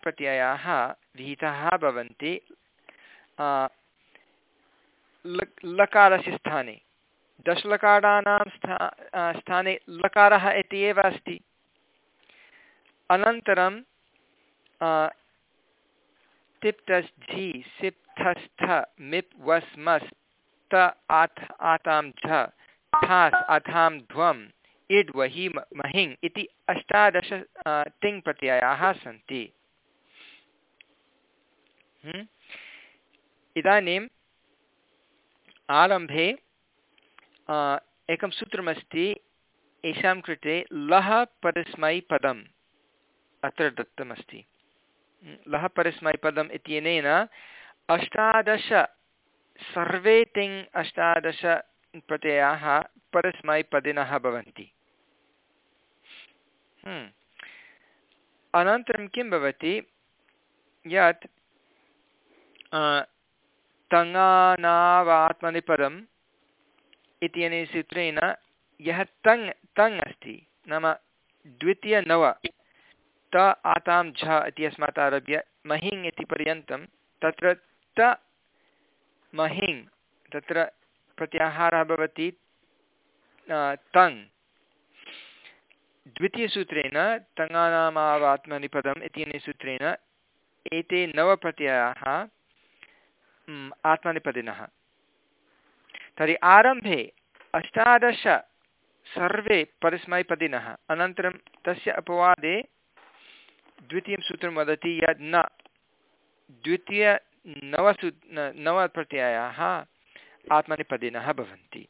विहिताः भवन्ति। लकारस्य स्थाने। दशलकाराणां स्था स्थाने लकारः इति एव अस्ति। अनन्तरं तिप्तस् झि सिप्थस्थ मिप् वस् मस् त आत् आतां झ, थास्, अथां ध्वम्, इड्, वहि महिङ् इति अष्टादश तिङ् प्रत्ययाः सन्ति। इदानीम् आरम्भे एकं सूत्रमस्ति येषां कृते लः परस्मैपदम् अत्र दत्तमस्ति। लः परस्मैपदम् इत्यनेन अष्टादश सर्वे तिङ् अष्टादश प्रत्ययाः परस्मैपदिनः भवन्ति। अनन्तरं किं भवति? यत् तङानावात्मनिपदम् इत्यनेन सूत्रेण, यः तङ् तङ् अस्ति, नाम द्वितीयनव, त आतां झ इत्यस्मात् आरभ्य, महिङ् इति पर्यन्तं, तत्र त महिङ्, तत्र प्रत्याहारः भवति तङ्। द्वितीयसूत्रेण तङानामावात्मनिपदम् इत्यनेन सूत्रेण, एते नवप्रत्ययाः आत्मनिपदिनः। तर्हि आरम्भे अष्टादश सर्वे परस्मैपदिनः। अनन्तरं तस्य अपवादे द्वितीयं सूत्रं वदति यत् न। द्वितीयनवसू नवप्रत्ययाः आत्मनिपदिनः भवन्ति।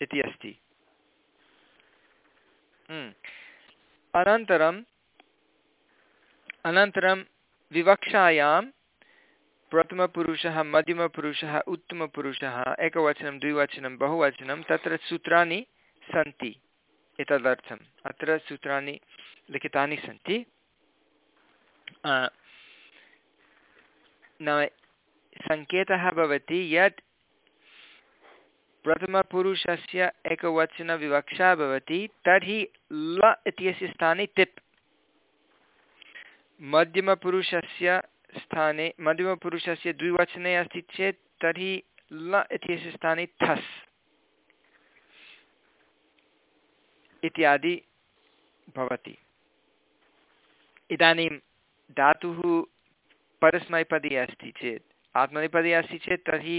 इति अस्ति। अनन्तरम् अनन्तरं विवक्षायां प्रथमपुरुषः, मध्यमपुरुषः, उत्तमपुरुषः, एकवचनं, द्विवचनं, बहुवचनं, तत्र सूत्राणि सन्ति एतदर्थम्। अत्र सूत्राणि लिखितानि सन्ति। नाम सङ्केतः भवति यत् प्रथमपुरुषस्य एकवचनविवक्षा भवति, तर्हि ल इत्यस्य स्थाने तिप्। मध्यमपुरुषस्य स्थाने मध्यमपुरुषस्य द्विवचने अस्ति चेत् तर्हि ल इत्यस्य स्थाने थस् इत्यादि भवति। इदानीं धातुः परस्मैपदी अस्ति चेत्। आत्मनेपदी अस्ति चेत् तर्हि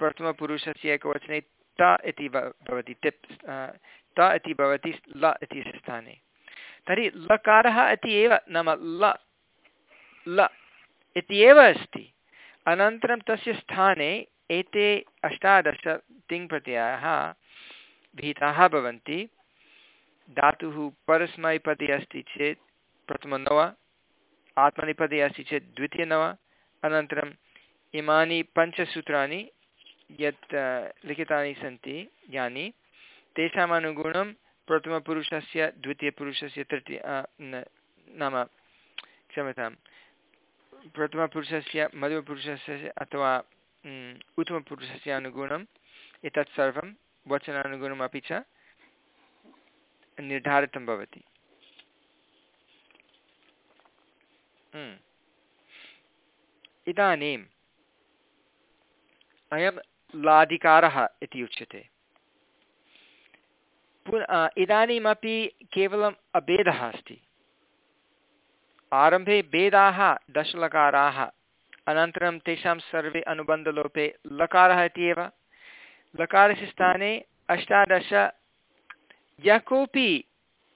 प्रथमपुरुषस्य एकवचने त इति भवति, तिप् त इति भवति ल इत्यस्य स्थाने। तर्हि लकारः इति एव नाम ल ल। इति एव अस्ति। अनन्तरं तस्य स्थाने एते अष्टादश तिङ्प्रत्ययाः विहिताः भवन्ति। धातुः परस्मैपदे अस्ति चेत् प्रथमनव आत्मनिपदे अस्ति चेत् द्वितीयनव अनन्तरम् इमानि पञ्चसूत्राणि यत् लिखितानि सन्ति यानि, तेषाम् अनुगुणं प्रथमपुरुषस्य, द्वितीयपुरुषस्य, तृतीय नाम क्षम्यतां प्रथमपुरुषस्य, मध्यमपुरुषस्य अथवा उत्तमपुरुषस्य अनुगुणम् एतत् सर्वं वचनानुगुणमपि च निर्धारितं भवति। इदानीम् अयं लाधिकारः इति उच्यते। पुनः इदानीमपि केवलम् अभेदः अस्ति। आरम्भे भेदाः दशलकाराः, अनन्तरं तेषां सर्वे अनुबन्धलोपे लकारः इति एव लकारस्य स्थाने अष्टादश, यः कोऽपि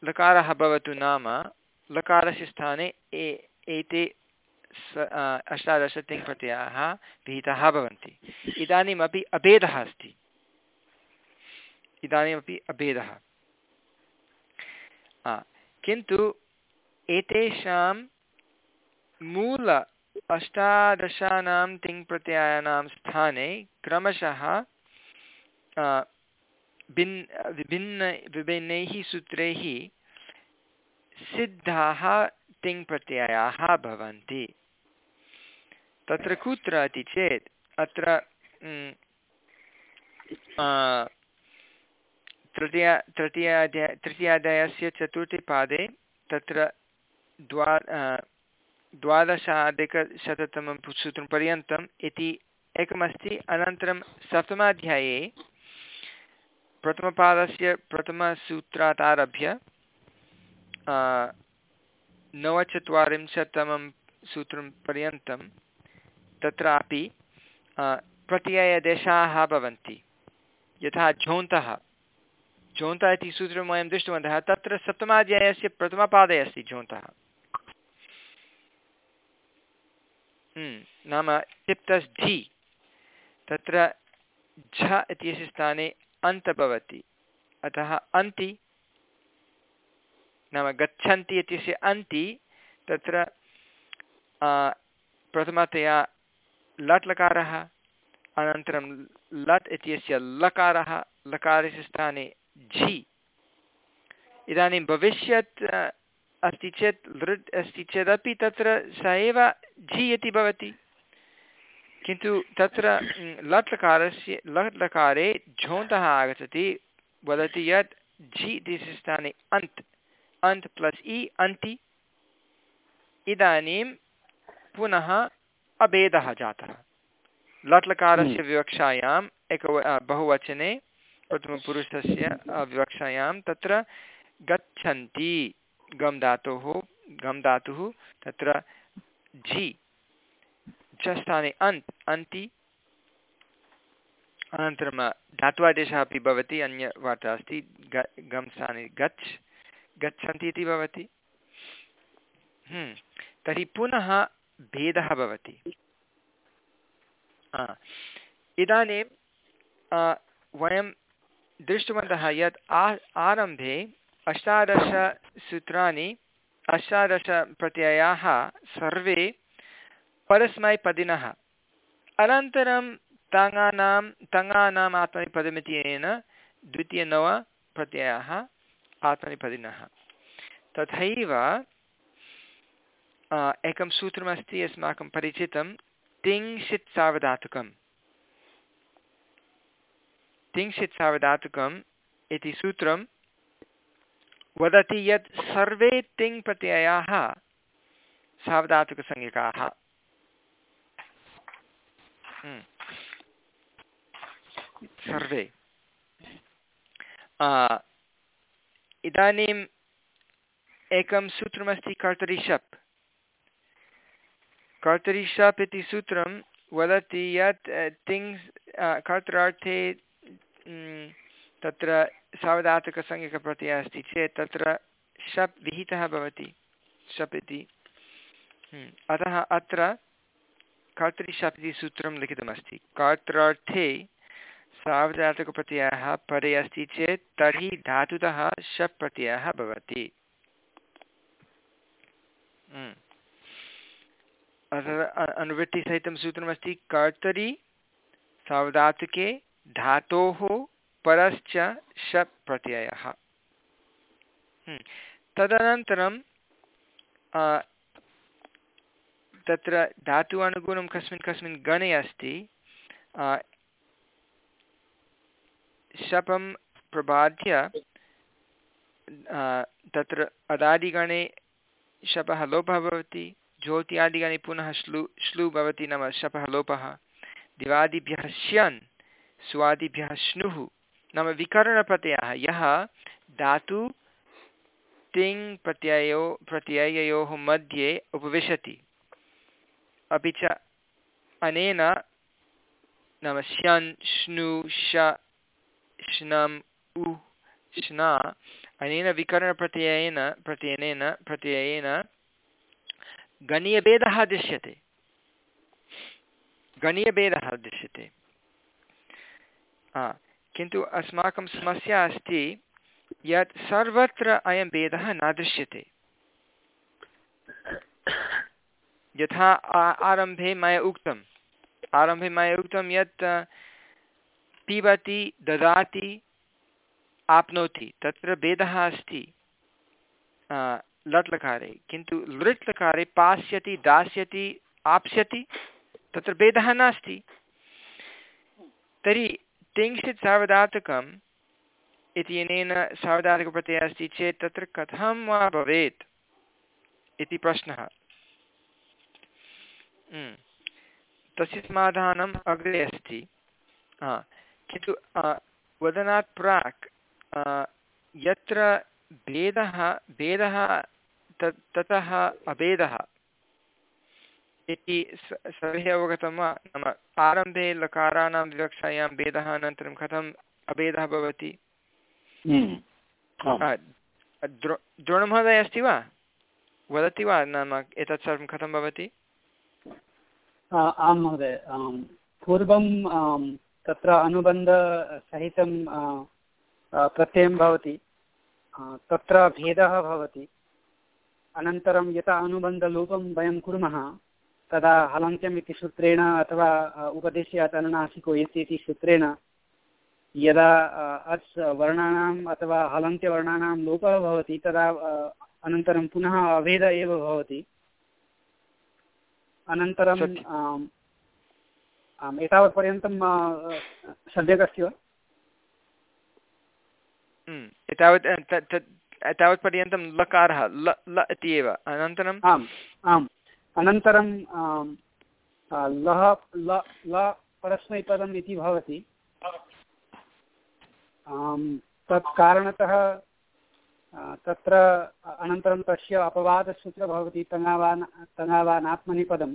लकारः भवतु नाम, लकारस्य स्थाने ए, एते अष्टादश तिङ्प्रत्ययाः विहिताः भवन्ति। इदानीमपि अभेदः अस्ति। इदानीमपि अभेदः। किन्तु एतेषां मूल अष्टादशानां तिङ्प्रत्ययानां स्थाने क्रमशः भिन्, विभिन्न, विभिन्नैः सूत्रैः सिद्धाः तिङ्प्रत्ययाः भवन्ति। तत्र कुत्र इति चेत्, अत्र तृतीय तृतीयाध्याय तृतीयाध्यायस्य चतुर्थपादे तत्र द्वा द्वादशाधिकशततमं सूत्रं पर्यन्तम् इति एकमस्ति। अनन्तरं सप्तमाध्याये प्रथमपादस्य प्रथमसूत्रात् आरभ्य नवचत्वारिंशत्तमं सूत्रं पर्यन्तं तत्रापि प्रत्ययदेशाः भवन्ति। यथा झोन्तः झोन्तः इति सूत्रं वयं दृष्टवन्तः। तत्र सप्तमाध्यायस्य प्रथमपादे अस्ति झोन्तः नाम टिप्तस् झि। तत्र झ इत्यस्य स्थाने अन्त भवति। अतः अन्ति नाम गच्छन्ति इत्यस्य अन्ति, तत्र प्रथमतया लट् लकारः अनन्तरं लट् इत्यस्य लकारः, लकारस्य स्थाने झि। इदानीं भविष्यत् अस्ति चेत् लृट् अस्ति चेदपि तत्र स एव झि इति भवति। किन्तु तत्र लट् लकारस्य लट् लकारे झोन्तः आगच्छति। वदति यत् झि इत्यस्य स्थाने अन्त्। अन्त् प्लस् इ अन्ति। इदानीं पुनः अभेदः जातः। लट् लकारस्य हम्म। विवक्षायाम् एक बहुवचने प्रथमपुरुषस्य विवक्षायां तत्र गच्छन्ति। गम् धातोः गम् धातुः तत्र झि च स्थाने अन्त् अन्ति अनन्तरं धात्वादेशः अपि भवति अन्यवार्ता अस्ति ग गम् स्थाने गच्छ गच्छन्ति इति भवति। हम्म, तर्हि पुनः भेदः भवति। इदानीं वयं दृष्टवन्तः यत् आ आरम्भे अष्टादशसूत्राणि, अष्टादशप्रत्ययाः सर्वे परस्मैपदिनः। अनन्तरं तङानां तङानाम् आत्मनिपदमित्यनेन द्वितीयनवप्रत्ययाः आत्मनिपदिनः। तथैव एकं सूत्रमस्ति, अस्माकं परिचितं तिंशित् सावधातुकम्। तिंशित् सावधातुकम् इति सूत्रं वदति यत् सर्वे तिङ् प्रत्ययाः सावधातुकसंज्ञकाः। हम्म। सर्वे। इदानीम् एकं सूत्रमस्ति कर्तरिशप्। कर्तरिशप् इति सूत्रं वदति यत् तिङ्स् कर्तरार्थे तत्र सावधातुकसंज्ञकप्रत्ययः अस्ति चेत् तत्र शप् विहितः भवति शप् इति। अतः अत्र कर्तृशप् इति सूत्रं लिखितमस्ति। कर्त्रार्थे सावधातुकप्रत्ययः परे अस्ति चेत् तर्हि धातुतः शप् प्रत्ययः भवति। अनुवृत्तिसहितं सूत्रमस्ति कर्तरि सावधातुके धातोः परश्च शप् प्रत्ययः हम्म। तदनन्तरं तत्र धातु अनुगुणं कस्मिन् कस्मिन् गणे अस्ति शपं प्रबाध्य तत्र अदादिगणे शपः लोपः भवति, ज्योत्यादिगणे पुनः श्लु श्लु भवति, नाम शपः लोपः। दिवादिभ्यः श्यन्, स्वादिभ्यः श्नुः। नाम विकरणप्रत्ययः। यः धातु तिङ् प्रत्ययो प्रत्यययोः मध्ये उपविशति। अपि च अनेन नाम श्यन्, श्नु श्नम्, उ, श्ना अनेन विकरणप्रत्ययेन प्रत्ययनेन प्रत्ययेन गणीयभेदः दृश्यते। गणीयभेदः दृश्यते। किन्तु अस्माकं समस्या अस्ति यत् सर्वत्र अयं भेदः न दृश्यते। यथा आरम्भे मया उक्तम्। आरम्भे मया उक्तं यत् पिबति, ददाति, आप्नोति, तत्र भेदः अस्ति लट् लकारे किन्तु लृट् लकारे पास्यति, दास्यति, आप्स्यति, तत्र भेदः नास्ति। तर्हि तिंशित् सार्वधातुकम् इत्यनेन सार्वधातुकप्रत्ययः अस्ति चेत् तत्र कथं वा भवेत् इति प्रश्नः। हम्म। तस्य समाधानम् अग्रे अस्ति। किन्तु वदनात् प्राक् यत्र भेदः भेदः ततः अभेदः इति सर्वे अवगतं वा नाम आरम्भे लकाराणां विवक्षायां भेदः अनन्तरं कथम् अभेदः भवति। हम्म। द्रोणमहोदय अस्ति वा? वदति वा नाम एतत् सर्वं कथं भवति? आं महोदय पूर्वं तत्र अनुबन्धसहितं प्रत्ययं भवति। तत्र भेदः भवति। अनन्तरं यथा अनुबन्धलोपं वयं कुर्मः तदा हलन्त्यम् इति सूत्रेण अथवा उपदेशात् अनुनासिको इति सूत्रेण यदा अस् वर्णानाम् अथवा हलन्त्यवर्णानां लोपः भवति तदा अनन्तरं पुनः अभेद एव भवति। अनन्तरं एतावत्पर्यन्तं सम्यक् अस्ति वा? एतावत् तावत्पर्यन्तं लकारः ल ल इति एव। अनन्तरम् आम् आम्। अनन्तरं लः ल ल परस्मैपदम् इति भवति। तत् कारणतः तत्र अनन्तरं तस्य अपवादसूत्र भवति तङावान् तङावानात्मनिपदं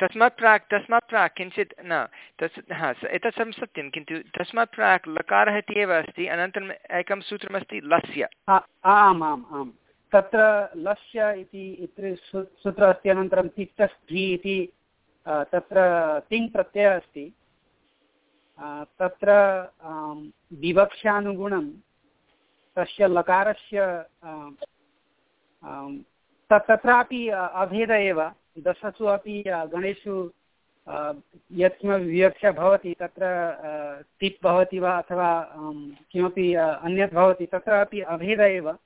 तस्मात् प्राक् तस्मात् प्राक् किञ्चित् न तस् हा एतत् सर्वं सत्यं किन्तु तस्मात् प्राक् लकारः इति एव अस्ति अनन्तरम् एकं सूत्रमस्ति लस्य। आम् आम् आम्। तत्र लस्य इति सूत्रम् अस्ति अनन्तरं तिक्तस्थि इति तत्र तिङ् प्रत्ययः अस्ति. तत्र विवक्षानुगुणं तस्य लकारस्य तत्रापि अभेद एव. दशसु अपि गणेषु यत्किमपि विवक्षा भवति, तत्र तिप् भवति वा अथवा किमपि अन्यत् भवति, तत्रापि अभेद एव.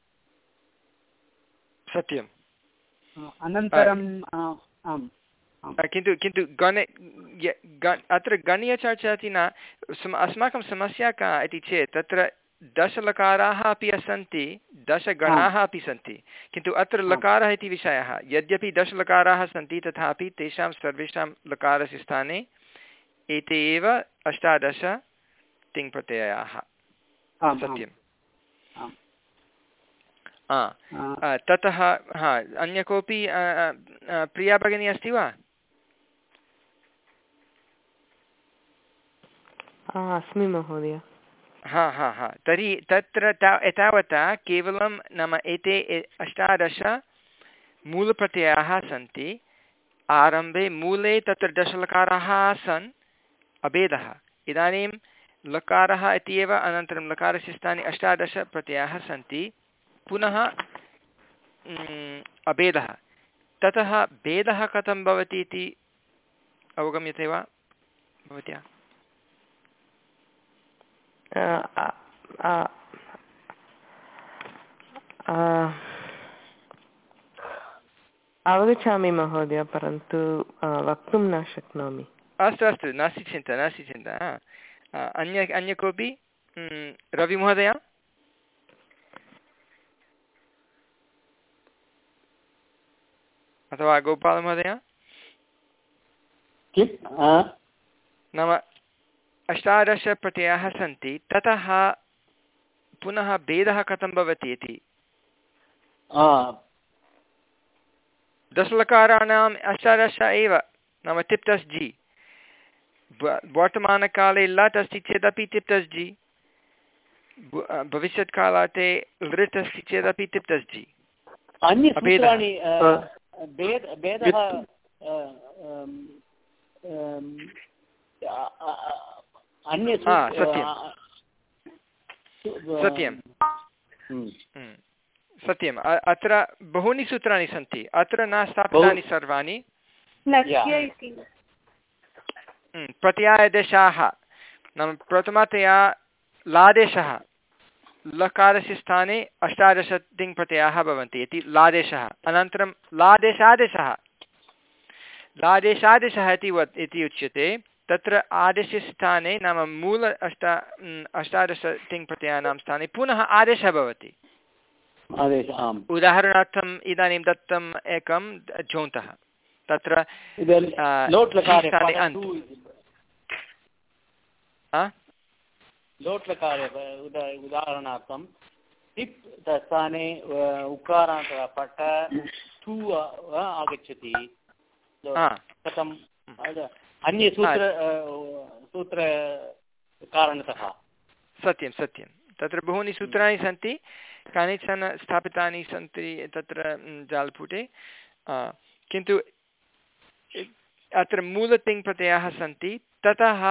सत्यम्। अनन्तरम् आम् किन्तु किन्तु गणे अत्र गणीयचर्चा इति न अस्माकं समस्या का इति चेत् तत्र दशलकाराः अपि सन्ति दशगणाः अपि सन्ति। किन्तु अत्र लकारः इति विषयः यद्यपि दशलकाराः सन्ति तथापि तेषां सर्वेषां लकारस्य स्थाने एते एव अष्टादश तिङ्प्रत्ययाः। सत्यं ततः हा अन्य कोऽपि प्रिया भगिनी अस्ति वा? अस्मि महोदय। हा हा हा तर्हि तत्र एतावता केवलं नाम एते अष्टादश मूलप्रत्ययाः सन्ति आरम्भे मूले तत्र दशलकाराः आसन् अभेदः। इदानीं लकारः इति एव अनन्तरं लकारस्य स्थाने अष्टादशप्रत्ययाः सन्ति। पुनः अभेदः। ततः भेदः कथं भवति इति अवगम्यते वा भवत्या? अवगच्छामि महोदय परन्तु वक्तुं न शक्नोमि। अस्तु अस्तु नास्ति चिन्ता नास्ति चिन्ता अन्य अन्य कोऽपि? रविमहोदय? अथवा गोपालमहोदय? नाम अष्टादशप्रत्ययाः सन्ति ततः पुनः भेदः कथं भवति इति? दशलकाराणाम् अष्टादश एव नाम टिप्टस् जि। वर्तमानकाले लट् अस्ति चेदपि टिप्टस् जि। भविष्यत्कालाते लृट् अस्ति चेदपि टिप्टस् जि। अन्यसूत्राणि भेदः अन्य सत्यं। हम्म। सत्यम् अत्र बहूनि सूत्राणि सन्ति। अत्र न स्थापितानि सर्वाणि। हम्म, प्रत्यायदेशाः। नाम प्रथमतया लादेशः। लकारस्य स्थाने अष्टादश तिङ्प्रत्ययाः भवन्ति। इति लादेशः। अनन्तरं लादेशादेशः। लादेशादेशः इति वत् इति उच्यते। तत्र आदेशस्थाने नाम मूल अष्टा अष्टादश तिङ्प्रत्ययानां स्थाने पुनः आदेशः भवति। उदाहरणार्थम् इदानीं दत्तम् एकं झोन्तः। तत्र लोट्लकारे उदाहरणार्थं टिप् स्थाने उकारान्त पट तु आगच्छति कथं अन्य सूत्र सूत्रकारणतः सत्यं सत्यं तत्र बहूनि सूत्राणि सन्ति कानिचन स्थापितानि सन्ति तत्र जालपुटे किन्तु अत्र मूलतिङ्प्रत्ययाः सन्ति ततः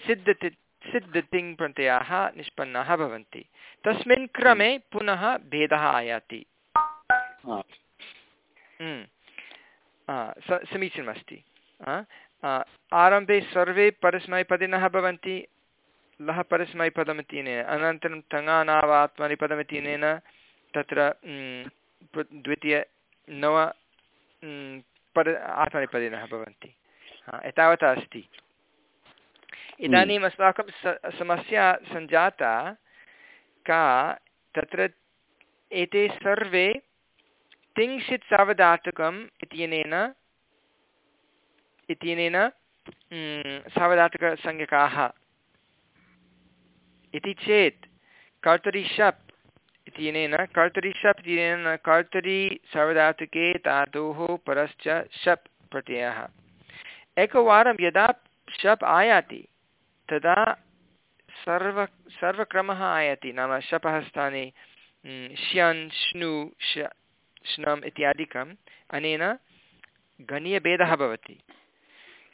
सिद्धति सिद्धतिङ्प्रत्ययाः निष्पन्नाः भवन्ति। तस्मिन् क्रमे पुनः भेदः आयाति। समीचीनमस्ति। आरम्भे सर्वे परस्मैपदिनः भवन्ति। लः परस्मैपदमित्यनेन अनन्तरं तङानावात्मनिपदमित्यनेन तत्र द्वितीय नव पद आत्मनिपदिनः भवन्ति। एतावता अस्ति। इदानीम् अस्माकं समस्या सञ्जाता का तत्र एते सर्वे तिंशित् सावधातुकम् इत्यनेन इत्यनेन सावधातुकसंज्ञकाः। इति चेत् कर्तरि शप् इत्यनेन कर्तरि शप् इत्यनेन कर्तरि सावधातुके धातोः परश्च शप् प्रत्ययः। एकवारं यदा शप् आयाति तदा सर्व, सर्वक्रमः आयाति, नाम शपः स्थाने श्यन्, श्नु श श्नम् इत्यादिकम् अनेन गणीयभेदः भवति।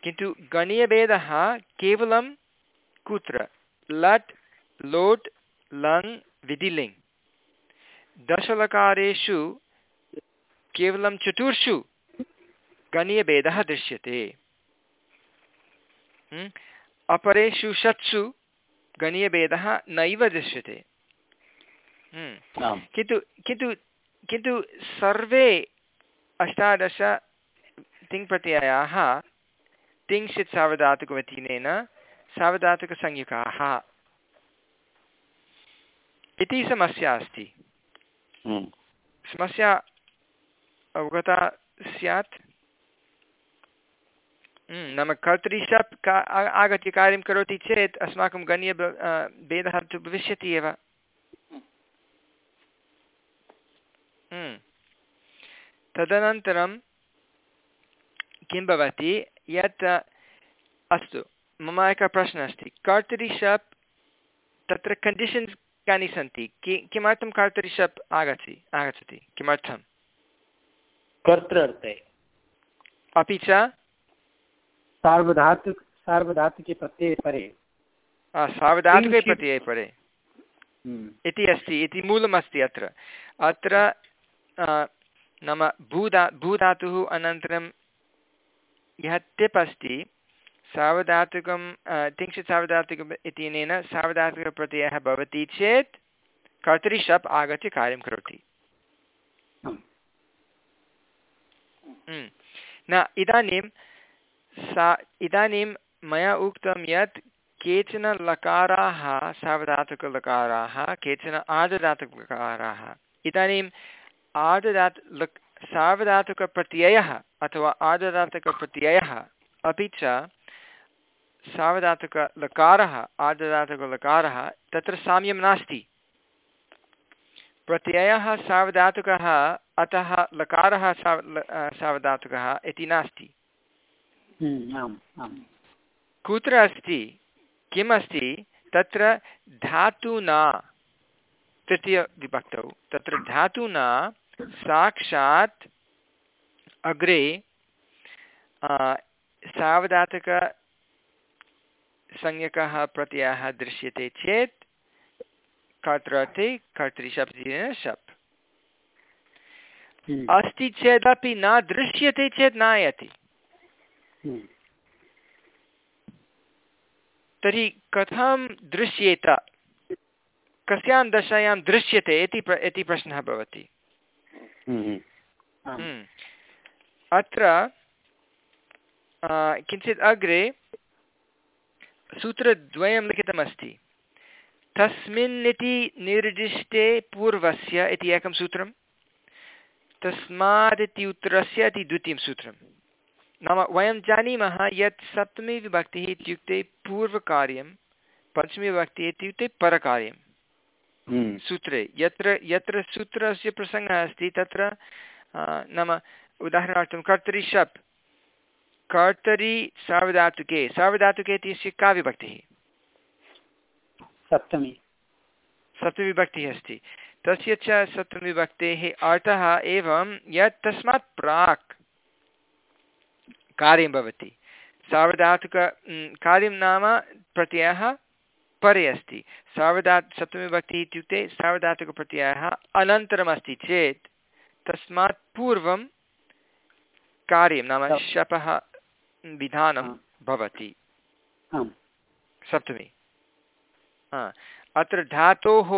किन्तु गणीयभेदः केवलं कुत्र? लट्, लोट्, लङ्, विधिलिङ्। दशलकारेषु, केवलं चतुर्षु गणीयभेदः दृश्यते। अपरेषु षट्सु गणीयभेदः नैव दृश्यते। किन्तु किन्तु किन्तु सर्वे अष्टादश तिङ्प्रत्ययाः तिंशित् सावधातुकवचनेन सावधातुकसंज्ञकाः इति समस्या अस्ति। समस्या अवगता स्यात्। नाम कर्तृशप् का आगत्य कार्यं करोति चेत् अस्माकं गणीय भेदः तु भविष्यति एव। तदनन्तरं किं भवति? यत् अस्तु मम एकः प्रश्नः अस्ति। कर्तरिशप् तत्र कण्डिशन्स् कानि सन्ति? कि किमर्थं कर्तरिशप् आगच्छति आगच्छति? किमर्थं कर्तृर्थे अपि च सार्वधातुक सार्वधातुके प्रत्यये परे। सार्वधातुके प्रत्यये परे। हम्म। इति अस्ति इति मूलमस्ति अत्र। अत्र नाम भूधा भूधातुः अनन्तरं यः टिप् अस्ति सावधातुकं तिंशत् सावधातुकम् इत्यनेन सावधातुकप्रत्ययः भवति चेत् कर्तरि शप् आगत्य कार्यं करोति। न इदानीं सा इदानीं मया उक्तं यत् केचन लकाराः सावधातुकलकाराः केचन आर्धधातुकलकाराः इदानीम् आर्धधातु लक् सावधातुकप्रत्ययः अथवा आर्धधातुकप्रत्ययः अपि च सावधातुकलकारः आर्धधातुकलकारः तत्र साम्यं नास्ति। प्रत्ययः सावधातुकः अतः लकारः साव सावधातुकः इति नास्ति। आम् आम्। कुत्र अस्ति? किम् अस्ति? तत्र धातुना तृतीयविभक्तौ तत्र धातुना साक्षात् अग्रे सावधातक संज्ञकः प्रत्ययः दृश्यते चेत् कर्तृर्थे कर्तृशब्देन शप् हम्म, अस्ति चेदपि न दृश्यते चेत् नायति। हम्म, तर्हि कथं दृश्येत? कस्यां दशायां दृश्यते इति प्र इति प्रश्नः भवति। हम्म। अत्र किञ्चित् अग्रे सूत्रद्वयं लिखितमस्ति। तस्मिन् इति निर्दिष्टे पूर्वस्य इति एकं सूत्रं। तस्मादिति उत्तरस्य इति द्वितीयं सूत्रं नाम वयं जानीमः यत् सप्तमी विभक्तिः इत्युक्ते पूर्वकार्यं पञ्चमी विभक्तिः इत्युक्ते परकार्यं। हम्म, सूत्रे यत्र यत्र सूत्रस्य प्रसङ्गः अस्ति तत्र नाम उदाहरणार्थं कर्तरि शप्। कर्तरि सार्वधातुके सार्वधातुके इत्यस्य का विभक्तिः? सप्तमी। सप्तविभक्तिः अस्ति। तस्य च सप्तमीविभक्तेः अर्थः एवं यत् तस्मात् प्राक्। कार्यं भवति। सार्वधातुक कार्यं नाम प्रत्ययः परे अस्ति। सार्वधा सप्तमीविभक्तिः इत्युक्ते सार्वधातुकप्रत्ययः अनन्तरमस्ति चेत् तस्मात् पूर्वं कार्यं नाम शपः विधानं भवति। सप्तमी। हा, अत्र धातोः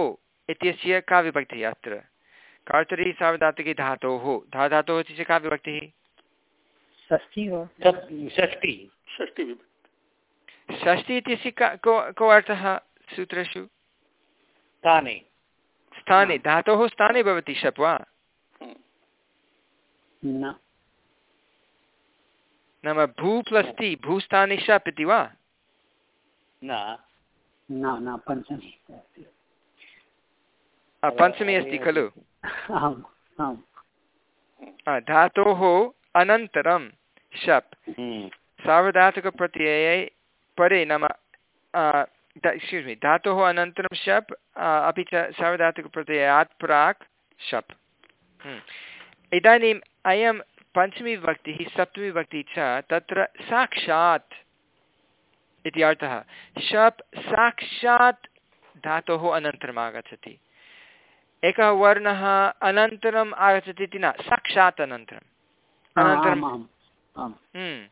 इत्यस्य का विभक्तिः अत्र? कर्तरि सार्वधातुके धातोः। धा धातोः इत्यस्य का विभक्तिः? षष्ठी षष्टि इत्यस्य को को अर्थः सूत्रेषु? स्थाने। स्थाने धातोः स्थाने भवति शप् वा? नाम भू प्लस् ति भूस्थाने शप् इति वा? न। न न पञ्चमी अस्ति। खलु। आम् आम्। आ, धातोः अनन्तरं शप् सार्वधातुकप्रत्यये परे नाम एक्स्क्यूस् मि धातोः अनन्तरं शप् अपि च सार्वधातुकप्रत्ययात् प्राक् शप्। इदानीम् अयं पञ्चमी विभक्तिः सप्तमी विभक्तिः च तत्र साक्षात् इति अर्थः शप् साक्षात् धातोः अनन्तरम् आगच्छति एकः वर्णः अनन्तरम् आगच्छति इति न साक्षात् अनन्तरम् अनन्तरं हम्म।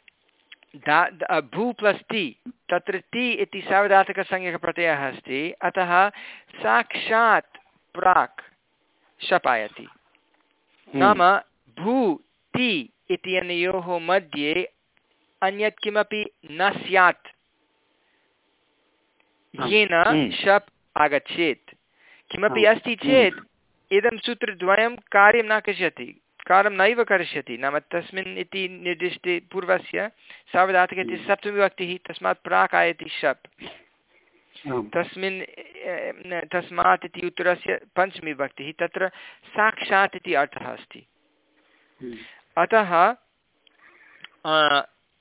धा भू प्लस् ति तत्र ति इति सार्वधातुकसंज्ञकप्रत्ययः अस्ति अतः साक्षात् प्राक् शपायति। नाम भू ति इत्यनयोः मध्ये अन्यत् किमपि न स्यात्। येन हम्म। शप् आगच्छेत्। किमपि अस्ति चेत् इदं सूत्रद्वयं कार्यं न करिष्यति। कार्यं नैव करिष्यति। नाम तस्मिन् इति निर्दिष्टे पूर्वस्य सार्वधातुक इति सप्तमीविभक्तिः तस्मात् प्राक् आयति शप्। तस्मिन् तस्मात् इति उत्तरस्य पञ्चमी विभक्तिः तत्र साक्षात् इति अर्थः अस्ति। हम्म, अतः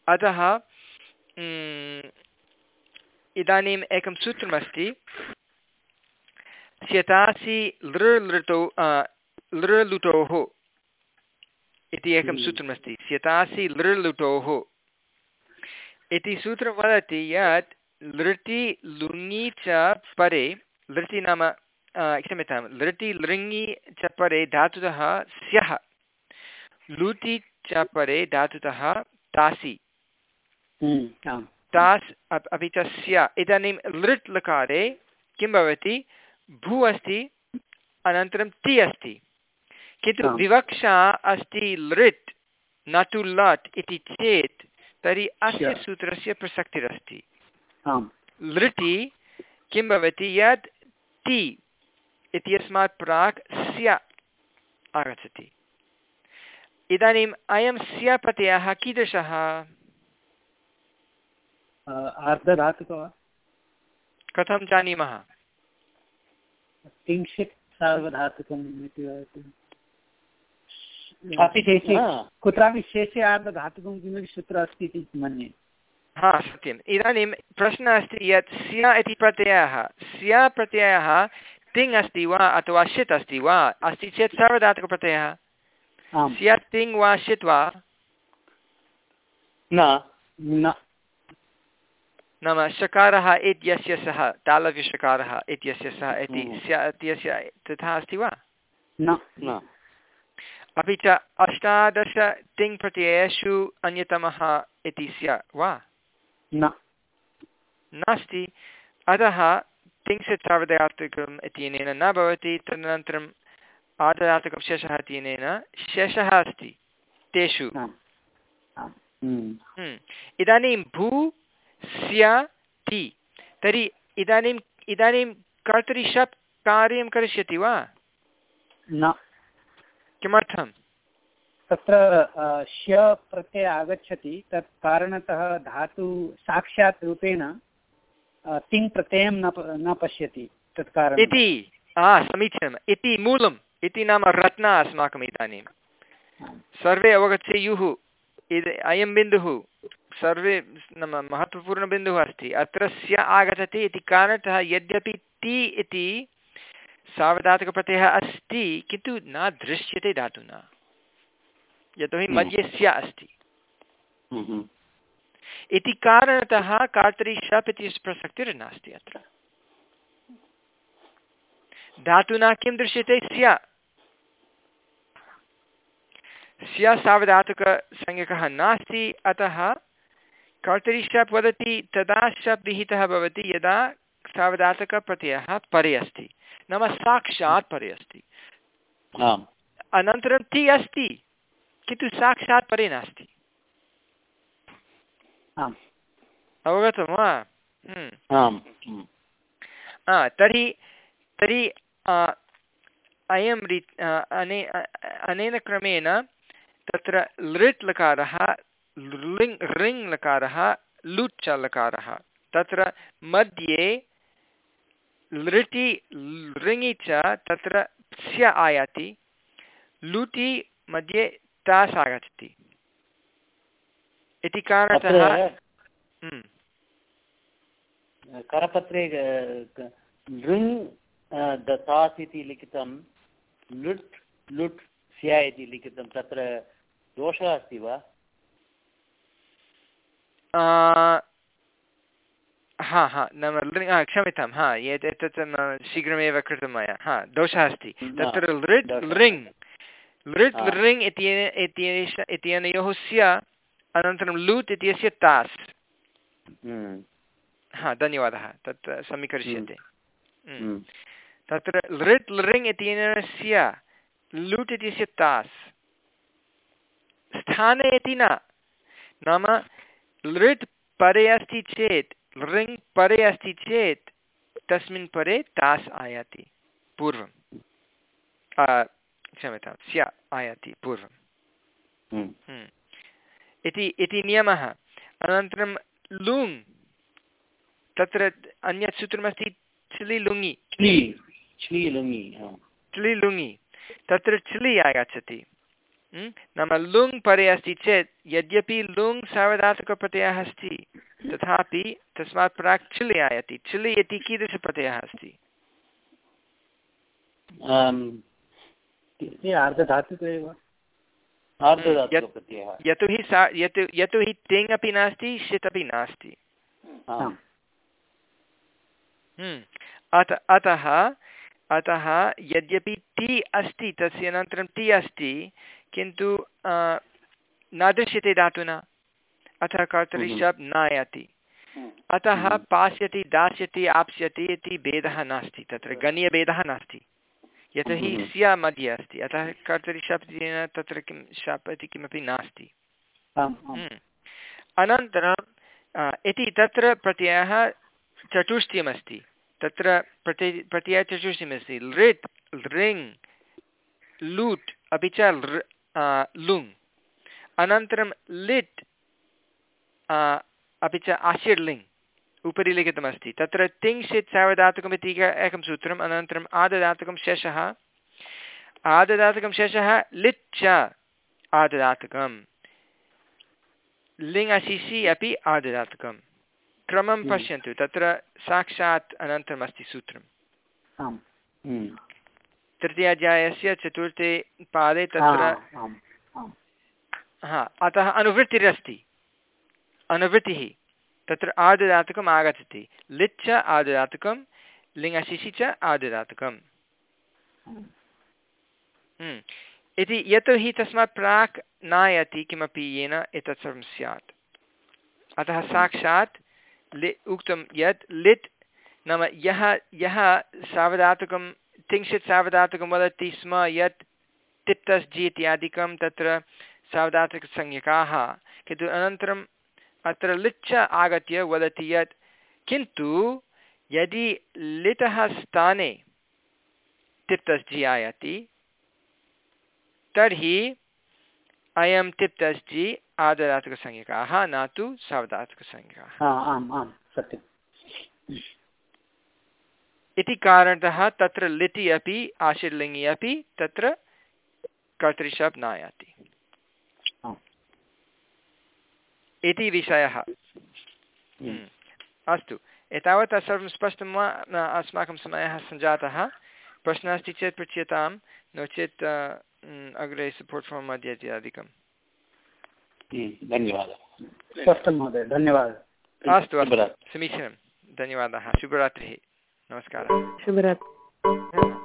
अतः इदानीम् एकं सूत्रमस्ति। स्यतासि लृ लृटौ लृ लुटोः। इति एकं हम्म। सूत्रमस्ति। स्यतासि लृ लुटोः इति सूत्रं वदति यत् लृटि लुङि च परे लृटि नाम क्षम्यतां लृटि लृङि च परे धातुतः स्यः। लुटि च परे धातुतः तासि। हम्म, तास् अपि च स्य। इदानीं लृट् लकारे किं भवति? भू अस्ति अनन्तरं ति अस्ति। किन्तु विवक्षा अस्ति लृट् न तु लट् इति चेत् तर्हि अस्य स्या। सूत्रस्य प्रसक्तिरस्ति। आम् लृटि किं भवति? यत् ति इत्यस्मात् प्राक् स्य आगच्छति। इदानीम् अयं स्य प्रत्ययः कीदृशः कथं जानीमः किञ्चित् सार्वधातुकम् इति वदति अपि शेषे हा। कुत्रापि शेषे आर्धधातुकं किमपि सूत्रम् अस्ति इति मन्ये। हा सत्यम्। इदानीं प्रश्नः अस्ति यत् स्य इति प्रत्ययः स्य प्रत्ययः तिङ् अस्ति वा अथवा षित् अस्ति वा? अस्ति चेत् सार्वधातुकप्रत्ययः। स्य तिङ् वा षित् वा? न। न। नाम शकारः इत्यस्य सः तालव्यशकारः इत्यस्य सः इति। हम्म। स्य इत्यस्य तथा अस्ति वा? न। न। अपि च अष्टादश तिङ् प्रत्ययेषु अन्यतमः इति स्य वा? न। नास्ति। अतः तिंशत् सार्वधातुकम् इत्यनेन न भवति तदनन्तरम् आदधातुकं शेषः इत्यनेन शेषः अस्ति तेषु। हम्म। हम्म। इदानीं भू स्य ति। तर्हि इदानीम् इदानीं कर्तरि शप् कार्यं करिष्यति वा? न। किमर्थं तत्र ष्य प्रत्यय आगच्छति तत् कारणतः धातु साक्षात् रूपेण तिङ् प्रत्ययं न न पश्यति तत् कारणं इति समीचीनम्। इति मूलम्। इति नाम रत्ना अस्माकम् इदानीं। सर्वे अवगच्छेयुः इद अयं बिन्दुः। सर्वे नाम महत्त्वपूर्णबिन्दुः अस्ति। अत्र स्य आगच्छति इति कारणतः यद्यपि ति इति सार्वधातुकप्रत्ययः अस्ति किन्तु न दृश्यते धातुना। यतोहि हम्म। मध्ये स्य अस्ति। हम्म। इति कारणतः कर्तरि शप् इति प्रसक्तिर्नास्ति अत्र। धातुना किं दृश्यते? स्य। स्य सावधातुकसंज्ञकः नास्ति अतः कर्तरि शप् वदति तदा शप् विहितः भवति यदा सावधातुकप्रत्ययः परे अस्ति नाम साक्षात् परे अस्ति अनन्तरं ति अस्ति। किन्तु साक्षात् परे नास्ति। अवगतं वा? हम्म। हम्म। तर्हि तर्हि अयं री अने अनेन क्रमेण तत्र लृट् लकारः लृङ् ऋङ् लकारः लुट् च लकारः तत्र मध्ये लृटि लृङि च तत्र स्य आयाति लुटि मध्ये तास् आगच्छति इति कारणतः हम्म, करपत्रे लृङ् दतास् इति लिखितं लुट् लुट् स्या इति लिखितं तत्र दोषः अस्ति वा? हा हा नाम लृङ् हा, क्षम्यतां हा एत् एतत् शीघ्रमेव कृतं मया। हा दोषः अस्ति। तत्र लृट्। लृङ्। लृट् लृङ् इत्येष इत्यनयोः स्य अनन्तरं लूट् इत्यस्य तास्। हम्म। हा धन्यवादः। तत् समीकरिष्यते। हम्म। हम्म। तत्र लृट् लृङ् इत्यस्य लूट् इत्यस्य तास्। स्थाने इति न। नाम लृट् परे अस्ति चेत् लृङ् परे अस्ति चेत् तस्मिन् परे तास् आयाति पूर्वं क्षम्यतां स्य आयाति पूर्वं। हम्म। इति इति नियमः अनन्तरं लुङ् तत्र अन्यत् सूत्रमस्ति चिलि लुङि चिलि लुङि तत्र चिलि आगच्छति? नाम लुङ् परे अस्ति चेत् यद्यपि लुङ् सार्वधातुकप्रत्ययः अस्ति तथापि तस्मात् प्राक् चिलि आयाति। चिलि इति कीदृशप्रत्ययः अस्ति? यतोहि सा यतो यतोहि तिङ् अपि नास्ति षित् अपि नास्ति। हम्म। अत अतः अतः यद्यपि टि अस्ति तस्य अनन्तरं टि अस्ति किन्तु न दृश्यते धातुना। अतः कर्तरि हम्म। शब् नायाति अतः हम्म। पास्यति दास्यति आप्स्यति इति भेदः नास्ति। तत्र गणीयभेदः नास्ति। यतोहि हम्म। स्य मध्ये अस्ति। अतः कर्तरि शब्देन तत्र किं शप् इति किमपि नास्ति। आम् आम्। हम्म। अनन्तरं इति तत्र प्रत्ययः चतुष्टयमस्ति। तत्र प्रति प्रत्ययः चतुष्टयमस्ति। लृट् लृङ् लूट् अपि च लुङ् अनन्तरं लिट् अपि च आशिर्लिङ् उपरि लिखितमस्ति तत्र तिङ्क्षित् सावधातुकमिति एकं सूत्रम् अनन्तरम् आददातुकं शेषः आददातुकं शेषः लिट् च आददातुकं लिङ् अशिषि अपि आददातुकं क्रमं। पश्यन्तु तत्र साक्षात् अनन्तरमस्ति सूत्रम् आम्। तृतीयाध्यायस्य चतुर्थे पादे तत्र हा अतः अनुवृत्तिरस्ति। अनुवृत्तिः तत्र आददातुकम् आगच्छति। लिच् च आददातुकं लिङ्गशिशि च आददातुकम् हम्म। इति यतोहि तस्मात् प्राक् नायति किमपि येन एतत् सर्वं स्यात्। अतः साक्षात् लि उक्तं यत् लिट् नाम यः यः सावधातुकं तिंशित् सावधातुकं वदति स्म यत् तिप्तस् जि इत्यादिकं तत्र सावधातुकसंज्ञकाः किन्तु अनन्तरम् अत्र लिच् आगत्य वदति यत्, किन्तु यदि लिटः स्थाने तिप्तस् जि आयाति, तर्हि अयं तिप्तस्जि आदरात्मकसंज्ञकाः न तु सत्यम्। इति कारणतः तत्र लिटि अपि आशीर्लिङ्गि अपि तत्र कर्तृशब् नायाति। इति विषयः। हम्म। अस्तु। एतावत् सर्वं स्पष्टं वा? अस्माकं समयः सञ्जातः। प्रश्नः अस्ति चेत् पृच्छ्यतां। नो चेत् अग्रे सपोर्ट् फार्म् मध्ये इत्यादिकं धन्यवादः। अस्तु अस्तु। समीचीनं। धन्यवादाः। शुभरात्रिः। नमस्कारः शुभरात्रि